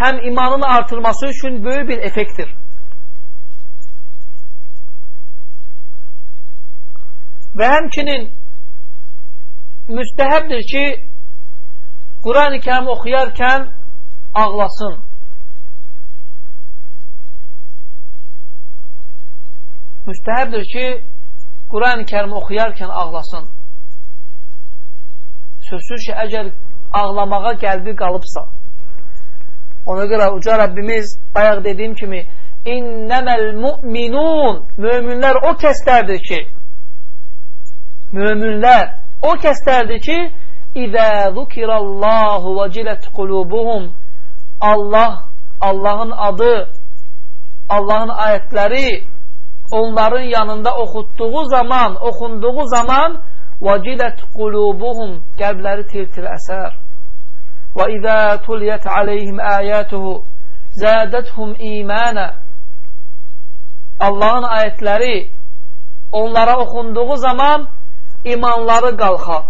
həm imanını artırması üçün böyük bir effektdir. Və həmçinin müstəhəbdir ki, Quran-ı kərim oxuyarkən ağlasın. müstəhəbdir ki, Quran-ı kərimi oxuyarkən ağlasın. Sözsüz ki, əgər ağlamağa qəlbi qalıbsa, ona görə uca Rəbbimiz bayaq dediyim kimi İnnəməl müminun. Möminlər o kəslərdir ki Möminlər o kəslərdir ki İzə zukirallahu və cilət qulubuhum. Allah, Allahın adı Allahın ayətləri onların yanında oxutduğu zaman, oxunduğu zaman vacilət qulubuhum qəlbləri tir-tir əsər. İzə tuliyyət aleyhim əyətuhu zədəthum imanə Allahın ayətləri onlara oxunduğu zaman imanları qalxar.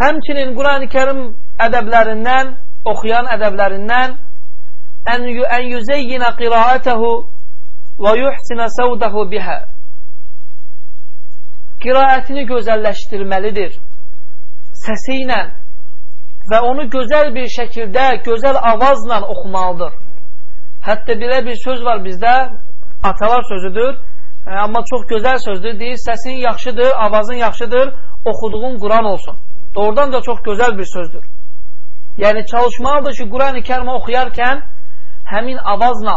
Həmçinin Quran-ı Kerim ədəblərindən, oxuyan ədəblərindən ən, ən yüzeyyinə qiraətəhu və yuhsinə səvdəhu bihə qiraətini gözəlləşdirməlidir səsi ilə və onu gözəl bir şəkildə, gözəl avazla oxumalıdır. Hətta belə bir söz var bizdə, atalar sözüdür, e, amma çox gözəl sözdür, deyir, səsin yaxşıdır, avazın yaxşıdır, oxuduğun Quran olsun. Doğrudan da çox gözəl bir sözdür. Yəni, çalışmalıdır ki, Quran-ı kərimi oxuyarkən həmin avazla,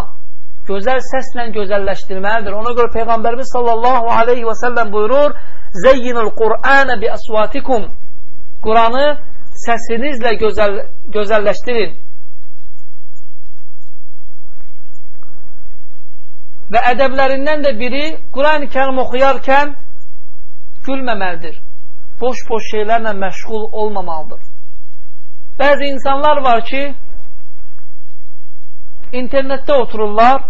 gözəl səslə gözəlləşdirməlidir. Ona görə Peyğəmbərimiz sallallahu aleyhi və səlləm buyurur, Zeyyinul Qur'anə bi əsvatikum Quranı səsinizlə gözəl, gözəlləşdirin. Və ədəblərindən də biri Quran-ı kərim oxuyarkən gülməməlidir. Boş-boş şeylərlə məşğul olmamalıdır. Bəzi insanlar var ki, internetdə otururlar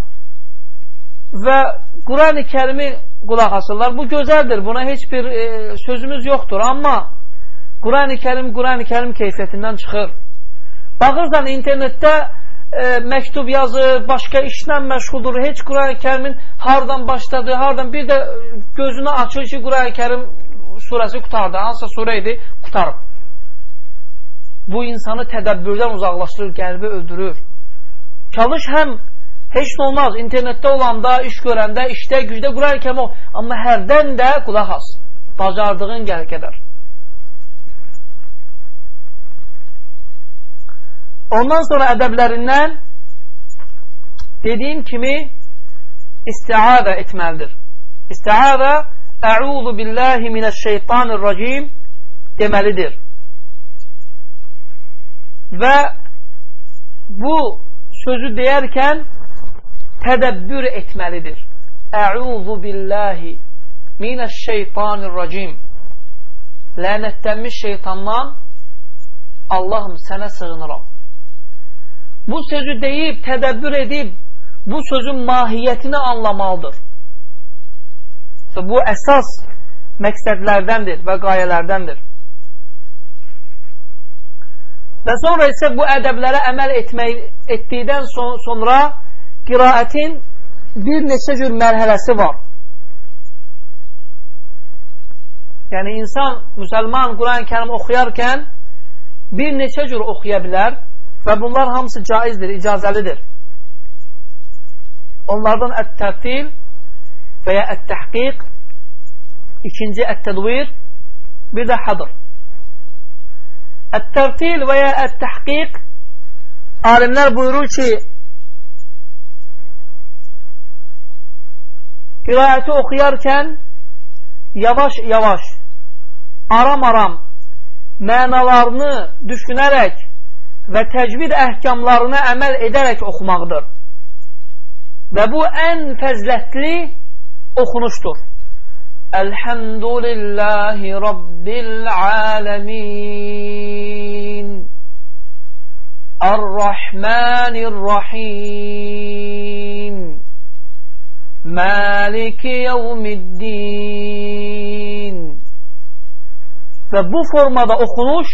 və Quran-ı kərimi qulaq asırlar. Bu gözəldir, buna heç bir e, sözümüz yoxdur. Amma Quran-ı kərim Quran-ı kərim keyfiyyətindən çıxır. Baxırsan internetdə e, məktub yazır, başqa işlə məşğuldur. Heç Quran-ı kərimin hardan başladı, hardan bir də gözünü açır ki, Quran-ı kərim surəsi qutardı. Hansısa surə idi, qutarıb. Bu insanı tədəbbürdən uzaqlaşdırır, qəlbi öldürür. Çalış həm heç nə olmaz, internetdə olanda, iş görəndə, işdə, gücdə qurarkən o, amma hərdən də qulaq as, bacardığın gəl qədər. Ondan sonra ədəblərindən dediyim kimi istiadə etməlidir. İstiadə Əuzu billahi minəşşeytanirracim deməlidir. Və bu sözü deyərkən tədəbbür etməlidir. Əuzu billahi minəşşeytanirracim Lənətlənmiş şeytandan Allahım sənə sığınıram. Bu sözü deyib, tədəbbür edib, bu sözün mahiyyətini anlamalıdır. Bu əsas məqsədlərdəndir və qayələrdəndir. Və sonra isə bu ədəblərə əməl etmək, etdikdən son, sonra qiraətin bir neçə cür mərhələsi var. Yəni, insan, müsəlman Quran-ı kərim oxuyarkən bir neçə cür oxuya bilər və bunlar hamısı caizdir, icazəlidir. Onlardan ət-tərtil və ya ət-təhqiq, ikinci ət-tədvir, bir də hadır. Ət-tərtil və ya ət-təhqiq alimlər buyurur ki, qirayəti oxuyarkən yavaş-yavaş, aram-aram mənalarını düşünərək və təcvid əhkamlarına əməl edərək oxumaqdır. Və bu ən fəzlətli oxunuşdur. Elhamdülillahi Rabbil alemin Ar-Rahmanir-Rahim Maliki yevmiddin Və bu formada oxunuş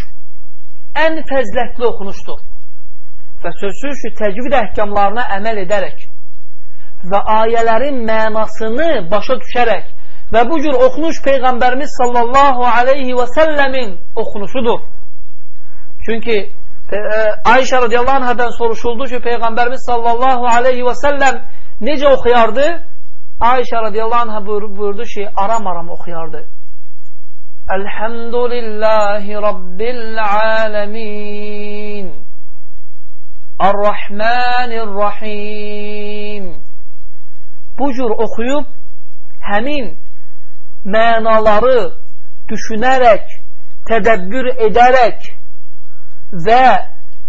ən fəzlətli oxunuşdur. Və sözsüz ki, təcvid əhkamlarına əməl edərək və ayələrin mənasını başa düşərək və bu cür oxunuş Peyğəmbərimiz sallallahu aleyhi və səlləmin oxunuşudur. Çünki e, Ayşə radiyallahu anhədən soruşuldu ki, Peyğəmbərimiz sallallahu aleyhi və səlləm necə oxuyardı? Ayşə radiyallahu anhə buyurdu ki, aram-aram oxuyardı. Elhamdülillahi Rabbil alemin Ar-Rahmanir-Rahim bu cür oxuyub həmin mənaları düşünərək, tədəbbür edərək və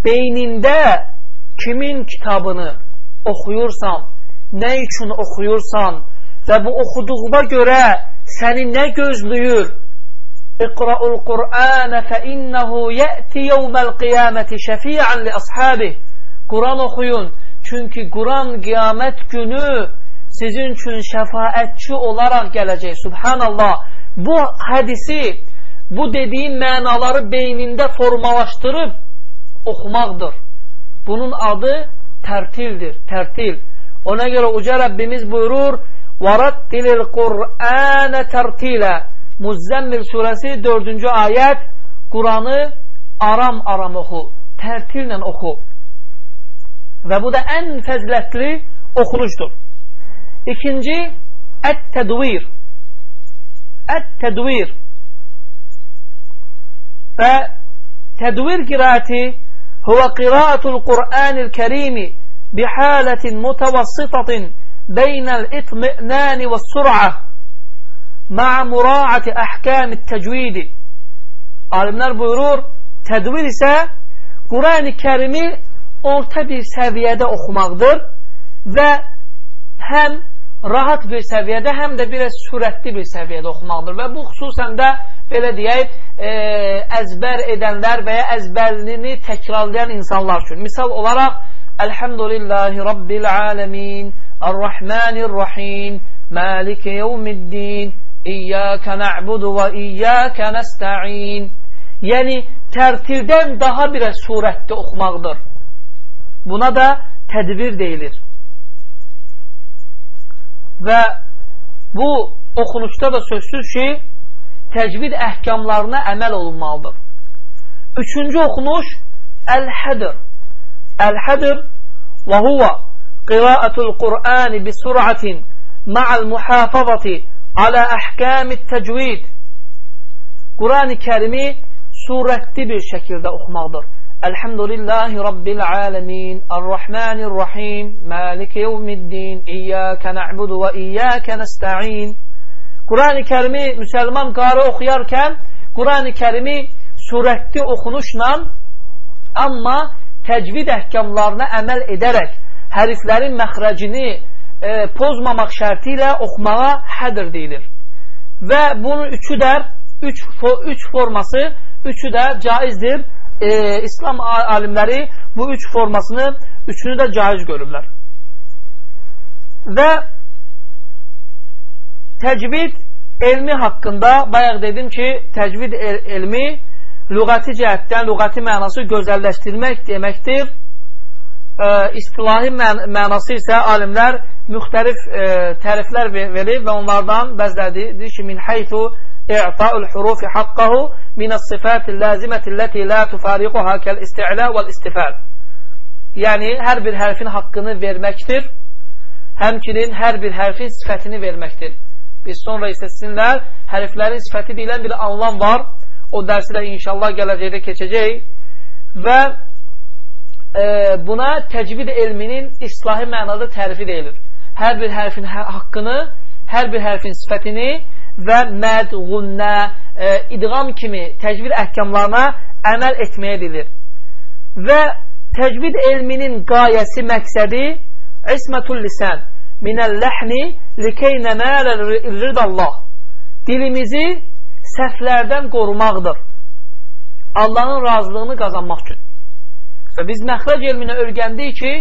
beynində kimin kitabını oxuyursan, nə üçün oxuyursan və bu oxuduğuna görə səni nə gözləyir? İqra'ul Qur'anə fə innəhu yəti yevməl qiyaməti şəfi'ən li əshabih. Quran oxuyun. Çünki Quran qiyamət günü sizin üçün şəfaətçi olaraq gələcək. Subhanallah. Bu hədisi, bu dediyim mənaları beynində formalaşdırıb oxumaqdır. Bunun adı tərtildir, tərtil. Ona görə Uca Rəbbimiz buyurur, وَرَتِّلِ الْقُرْآنَ تَرْتِيلًا Muzzəmmil surəsi 4-cü ayət Quranı aram-aram oxu, tərtillə oxu. Və bu da ən fəzlətli oxunuşdur. İkinci, ət-tədvir. Ət-tədvir. Və tədvir qiraəti huvə qiraətul Qur'anil kərimi bihalətin mutavassitatin beynəl itmi'nani və sur'a ma'a muraati əhkəmi təcvidi. Alimlər buyurur, tədvir isə Qur'an-ı kərimi orta bir səviyyədə oxumaqdır və həm rahat bir səviyyədə, həm də biraz sürətli bir səviyyədə oxumaqdır. Və bu xüsusən də, belə deyək, e, əzbər edənlər və ya əzbərlini təkrarlayan insanlar üçün. Misal olaraq, Elhamdülillahi Rabbil aləmin, Ar-Rahmanir-Rahim, Maliki yevmiddin, İyyəkə nə'budu və iyyəkə nəstə'in. Yəni, tərtildən daha bir surətdə oxumaqdır. Buna da tədbir deyilir. Və bu oxunuşda da sözsüz ki, təcvid əhkamlarına əməl olunmalıdır. Üçüncü oxunuş Əl-Hədr. Əl-Hədr və huvə qiraətul Qur'ani bi sur'atin ma'al muhafazati ala əhkamit təcvid. Qur'an-ı Kərimi surətli bir şəkildə oxumaqdır. Elhamdülillahi Rabbil alemin, Ar-Rahmanir-Rahim, Maliki yevmiddin, İyyâke na'budu və İyyâke nesta'in. Qur'an-ı Kərimi müsəlman qarı oxuyarkən Qur'an-ı Kərimi surətli oxunuşla amma təcvid əhkamlarına əməl edərək hərflərin məxrəcini e, pozmamaq şərti ilə oxumağa hədr deyilir. Və bunun üçü də üç, üç forması üçü də caizdir. E, İslam alimləri bu üç formasını üçünü də caiz görürlər. Və Təcvid elmi haqqında bayaq dedim ki, təcvid el elmi lüğəti cəhətdən, lüğəti mənası gözəlləşdirmək deməkdir. E, istilahi mən mənası isə alimlər müxtəlif e, təriflər verir və onlardan bəzələri deyir ki, min heytu i'ta'ul hurufi haqqahu min as-sifatil lazimati allati la tufariquha kal isti'la wal istifal. Yəni hər bir hərfin haqqını verməkdir. Həmçinin hər bir hərfin sifətini verməkdir. Biz sonra isə sizinlər hərflərin sifəti deyilən bir anlam var. O dərsi də inşallah gələcəkdə keçəcək. Və e, buna təcvid elminin islahi mənada tərifi deyilir. Hər bir hərfin hə, haqqını, hər bir hərfin sifətini və məd,ğunnə, e, idğam kimi təcvid əhkamlarına əməl etməyə edilir. Və təcvid elminin qayəsi, məqsədi ismətul lisən minəl-ləhni likey nəmələ ridallah dilimizi səhvlərdən qorumaqdır. Allahın razılığını qazanmaq üçün. Və biz məxrəc elminə örgəndik ki,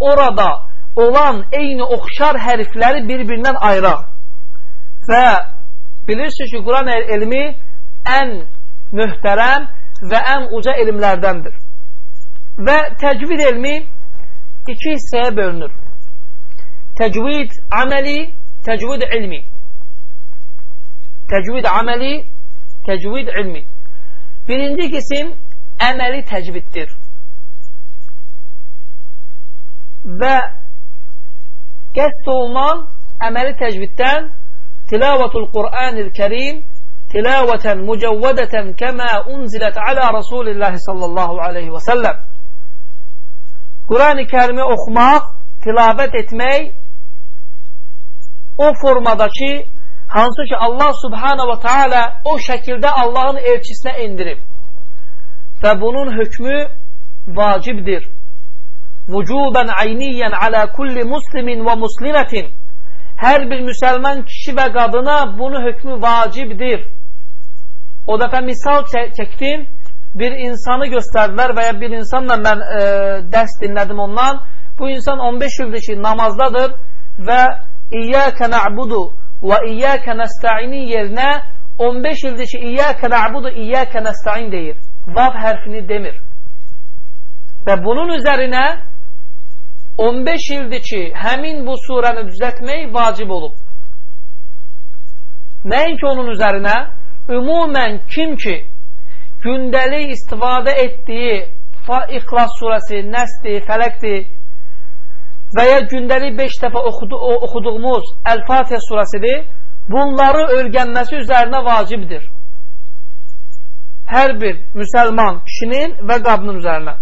orada olan eyni oxşar hərfləri bir-birindən ayıraq. Və bilirsiniz ki, Quran elmi ən möhtərəm və ən uca elmlərdəndir. Və təcvid elmi iki hissəyə bölünür. Təcvid aməli, təcvid ilmi. Təcvid aməli, təcvid ilmi. Birinci qisim əməli təcviddir. Və qəsd olunan əməli təcviddən tilavətul Qur'anil Kərim tilavətən mücəvvədətən kəmə unzilət alə Rasulillahi sallallahu aleyhi və səlləm Qur'an-ı kərimi oxumaq, tilavət etmək o formadakı hansı ki Allah subhanahu wa ta'ala o şəkildə Allahın elçisinə indirib və bunun hökmü vacibdir. Vücuban ayniyyən alə kulli muslimin və muslimətin hər bir müsəlman kişi və qadına bunu hökmü vacibdir. O dəfə misal çəkdim, bir insanı göstərdilər və ya bir insanla mən e, dərs dinlədim ondan. Bu insan 15 ildir ki, namazdadır və İyyəkə na'budu və iyyəkə nəstəinin yerinə 15 ildir ki, İyyəkə na'budu, İyyəkə nəstəin deyir. Vav hərfini demir. Və bunun üzərinə 15 ildir ki, həmin bu surəni düzətmək vacib olub. Nəinki onun üzərinə, ümumən kim ki, gündəlik istifadə etdiyi İxlas surəsi, Nəsdir, Fələqdir, və ya gündəlik 5 dəfə oxudu, oxuduğumuz Əl-Fatihə surəsidir, bunları örgənməsi üzərinə vacibdir. Hər bir müsəlman kişinin və qadının üzərinə.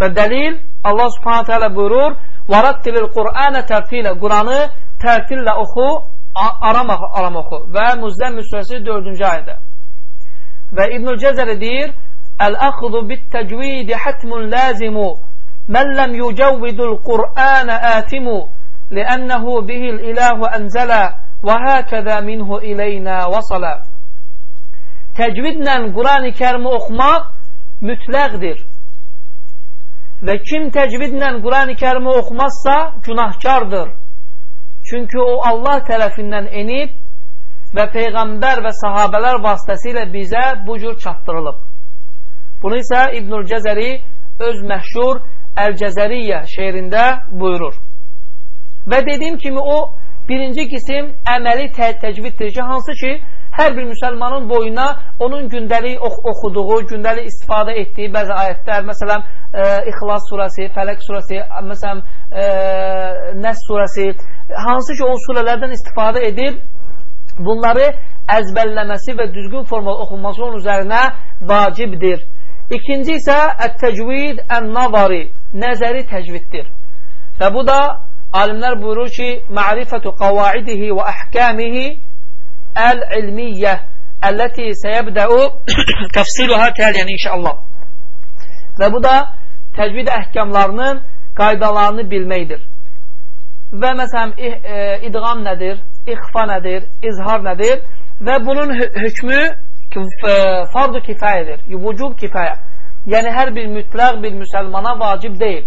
Və dəlil Allah subhanətə alə buyurur, وَرَتِّلِ الْقُرْآنَ تَرْتِيلَ Quranı tərtillə oxu, aram, aram oxu. Və Muzdəmmül surəsi 4-cü ayədə. Və İbnül Cəzəri deyir, Əl-əxudu bit-təcvidi hətmun ləzimu من لم يجود القرآن آثم لأنه به الإله أنزل وهكذا منه إلينا وصل Təcvidlə Quran-ı kərimi oxumaq mütləqdir. Və kim təcvidlə Quran-ı kərimi oxumazsa günahkardır. Çünki o Allah tərəfindən enib və Peyğəmbər və sahabələr vasitəsilə bizə bu cür çatdırılıb. Bunu isə İbnül Cəzəri öz məşhur Əl-Cəzəriyyə şeirində buyurur. Və dediyim kimi o birinci qisim əməli tə təcviddir ki, hansı ki, hər bir müsəlmanın boyuna onun gündəlik ox oxuduğu, gündəlik istifadə etdiyi bəzi ayətlər, məsələn, e, İxlas surəsi, Fələq surəsi, məsələn, e, Nəs surəsi, hansı ki, o surələrdən istifadə edib, bunları əzbərləməsi və düzgün formada oxunması onun üzərinə vacibdir. İkinci isə ət-təcvid ən-navari, nəzəri təcviddir. Və bu da alimlər buyurur ki, ma'rifətu qavaidihi və əhkamihi əl-ilmiyyə əlləti səyəbdəu [coughs] təfsiluhə təliyən inşallah. Və bu da təcvid əhkamlarının qaydalarını bilməkdir. Və məsələn, e, idğam nədir, ixfa nədir, izhar nədir və bunun hökmü fardu kifayədir, vücub kifayə. Yəni, hər bir mütləq bir müsəlmana vacib deyil.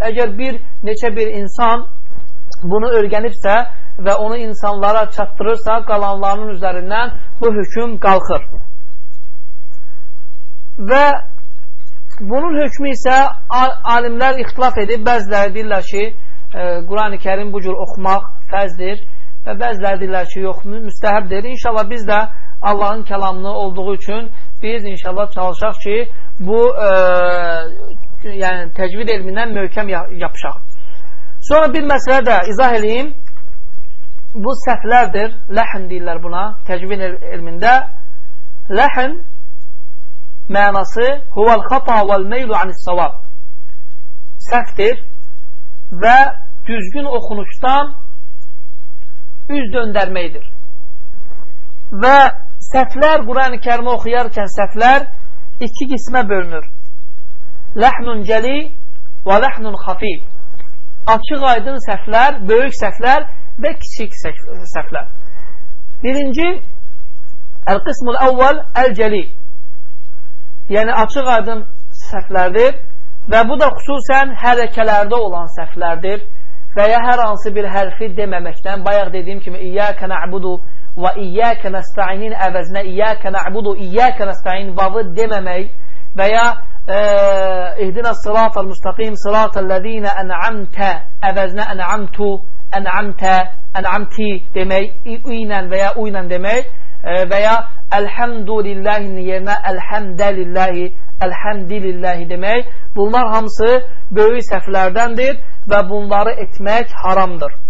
Əgər bir neçə bir insan bunu öyrənibsə və onu insanlara çatdırırsa, qalanlarının üzərindən bu hökm qalxır. Və bunun hökmü isə alimlər ixtilaf edib, bəziləri deyirlər ki, e, Quran-ı Kerim bu cür oxumaq fəzdir və bəziləri deyirlər ki, yox, müstəhəbdir. İnşallah biz də Allahın kəlamını olduğu üçün biz inşallah çalışaq ki, bu e, yəni təcvid elmindən möhkəm yapışaq. Sonra bir məsələ də izah edeyim. Bu səhvlərdir. Ləhn deyirlər buna təcvid elmində. Ləhn mənası huval xata vəl meylu anis-savab. Səhvdir və düzgün oxunuşdan üz döndərməkdir. Və səhvlər, Quran-ı kərimi oxuyarkən səhvlər iki qismə bölünür ləhnun cəli və ləhnun xafif. Açıq aydın səhvlər, böyük səhvlər və kiçik səhvlər. Birinci, əl-qismul əvvəl əl-cəli. Yəni, açıq aydın səhvlərdir və bu da xüsusən hərəkələrdə olan səhvlərdir və ya hər hansı bir hərfi deməməkdən, bayaq dediyim kimi, İyyəkə nə'budu və iyyəkə nəstəinin əvəzinə iyyəkə nə'budu, iyyəkə nəstəin vavı deməmək və ya e, ihdina sıratal müstəqim sıratal ləzinə ən'amtə əvəzinə ən'amtu, ən'amtə, ən'amti demək, ilə və ya u ilə demək e, və ya əlhəmdülilləhin yerinə əlhəmdəlilləhi, əlhəmdililləhi demək. Bunlar hamısı böyük səhvlərdəndir və bunları etmək haramdır.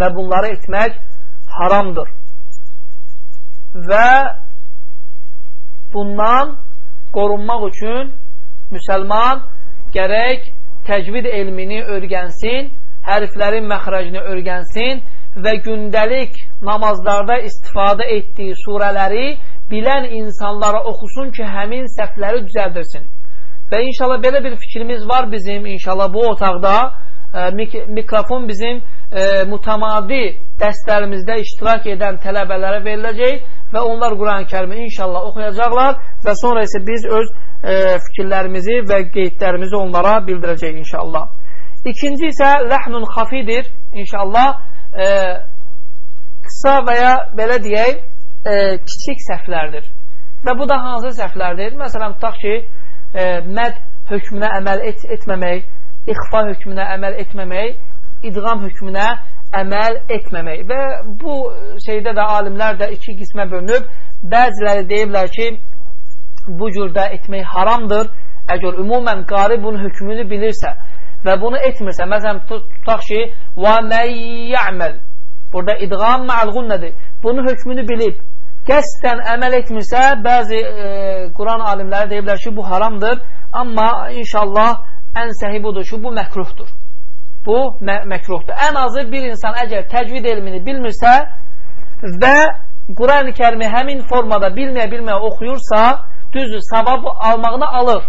Və bunları etmək haramdır. Və bundan qorunmaq üçün müsəlman gərək təcvid elmini örgənsin, hərflərin məxrəcini örgənsin və gündəlik namazlarda istifadə etdiyi surələri bilən insanlara oxusun ki, həmin səhvləri düzəldirsin. Və inşallah belə bir fikrimiz var bizim, inşallah bu otaqda e, mik mikrofon bizim e, mütəmadi dərslərimizdə iştirak edən tələbələrə veriləcək və onlar Quran-ı kərimi inşallah oxuyacaqlar və sonra isə biz öz e, fikirlərimizi və qeydlərimizi onlara bildirəcəyik inşallah. İkinci isə ləhnun xafidir inşallah e, qısa və ya belə deyək e, kiçik səhvlərdir. Və bu da hansı səhvlərdir? Məsələn, tutaq ki, e, məd hökmünə əməl et, etməmək, ixfa hökmünə əməl etməmək, idğam hökmünə əməl etməmək. Və bu şeydə də alimlər də iki qismə bölünüb. Bəziləri deyiblər ki, bu cürdə etmək haramdır. Əgər ümumən qari bunun hökmünü bilirsə və bunu etmirsə, məsələn, tutaq ki, və məyyəməl burada idğam mə'lğun nədir? Bunun hökmünü bilib, qəsdən əməl etmirsə, bəzi e, Quran alimləri deyiblər ki, bu haramdır, amma inşallah ən səhi budur ki, bu məkruhdur bu mə məkruhdur. Ən azı bir insan əgər təcvid elmini bilmirsə və Quran-ı kərimi həmin formada bilməyə-bilməyə oxuyursa, düzdür, savab almağını alır.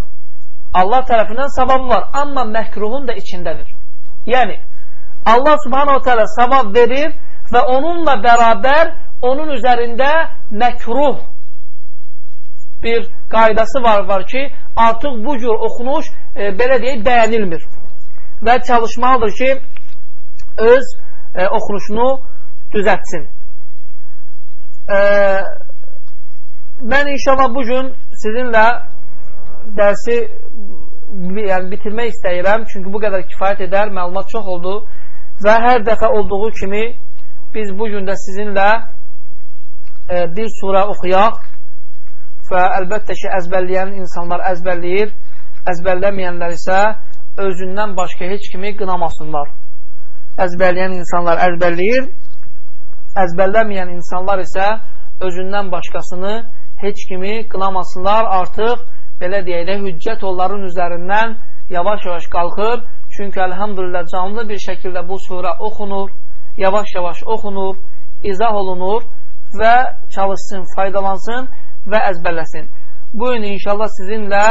Allah tərəfindən savabı var, amma məkruhun da içindədir. Yəni, Allah subhanahu teala savab verir və onunla bərabər onun üzərində məkruh bir qaydası var, var ki, artıq bu cür oxunuş, e, belə deyək, bəyənilmir və çalışmalıdır ki, öz e, oxunuşunu düzətsin. E, mən inşallah bugün sizinlə dərsi yəni, bitirmək istəyirəm, çünki bu qədər kifayət edər, məlumat çox oldu və hər dəfə olduğu kimi biz bugün də sizinlə e, bir surə oxuyaq və əlbəttə ki, əzbərləyən insanlar əzbərləyir, əzbərləməyənlər isə özündən başqa heç kimi qınamasınlar. Əzbərləyən insanlar əzbərləyir, əzbərləməyən insanlar isə özündən başqasını heç kimi qınamasınlar. Artıq, belə deyək də, hüccət onların üzərindən yavaş-yavaş qalxır. Çünki əlhamdülillah canlı bir şəkildə bu surə oxunur, yavaş-yavaş oxunur, izah olunur və çalışsın, faydalansın və əzbərləsin. Bu gün inşallah sizinlə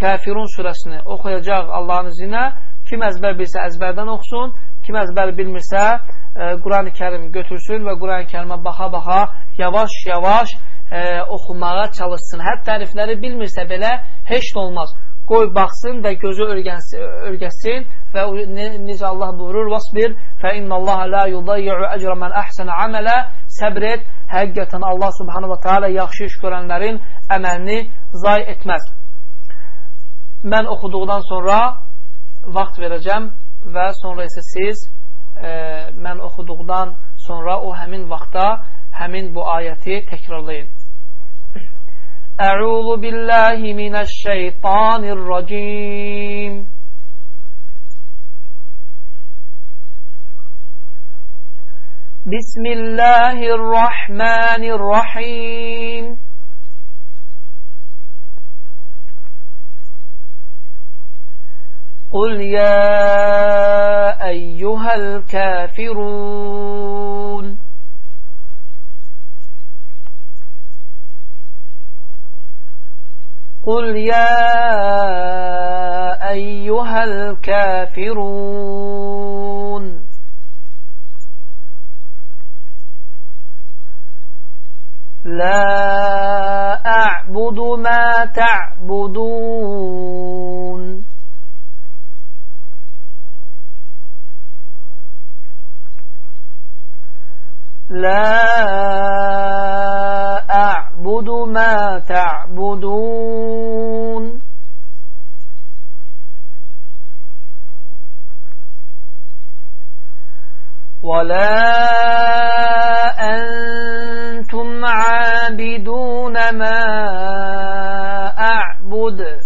Kəfirun surəsini oxuyacaq Allahın izinə. Kim əzbər bilsə əzbərdən oxusun, kim əzbər bilmirsə e, Quran-ı kərim götürsün və Quran-ı kərimə baxa-baxa yavaş-yavaş e, oxumağa çalışsın. Hətta hərfləri bilmirsə belə heç də olmaz. Qoy baxsın və gözü örgəsin və necə Allah buyurur, "Vasbir fə innallaha la yudayyi'u ecra men ahsana amala." Səbr et, həqiqətən Allah subhanahu va taala yaxşı iş görənlərin əməlini zay etməz mən oxuduqdan sonra vaxt verəcəm və sonra isə siz e, mən oxuduqdan sonra o həmin vaxtda həmin bu ayəti təkrarlayın. Əuzu billahi minəşşeytanirracim. Bismillahirrahmanirrahim. قل يا أيها الكافرون قل يا أيها الكافرون لا أعبد ما تعبدون لا أعبد ما تعبدون. ولا أنتم عابدون ما أعبد.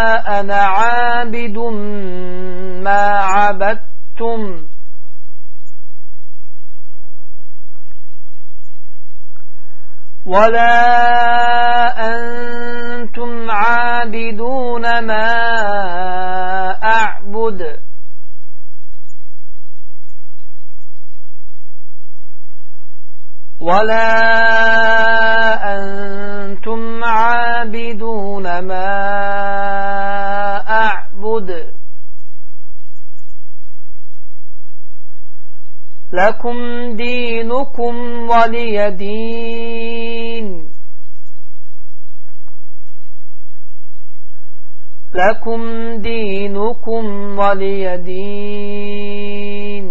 أنا عابد ما عبدتم. ولا أنتم عابدون ما أعبد. ولا أنتم عابدون ما أعبد. لكم دينكم ولي دين. لكم دينكم ولي دين.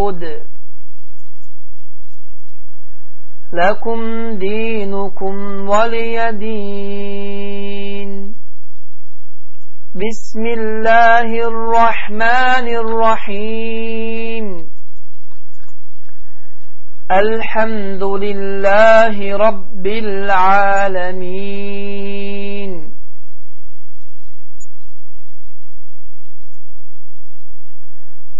أعبد لكم دينكم ولي دين. بسم الله الرحمن الرحيم. الحمد لله رب العالمين.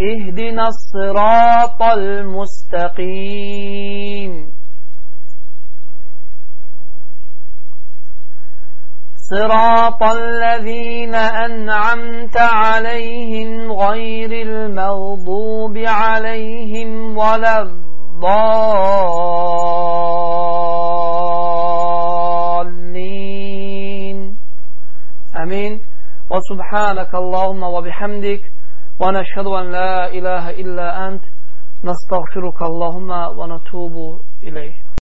اهدنا الصراط المستقيم. صراط الذين أنعمت عليهم غير المغضوب عليهم ولا الضالين. أمين. وسبحانك اللهم وبحمدك ونشهد أن لا إله إلا أنت نستغفرك اللهم ونتوب إليك.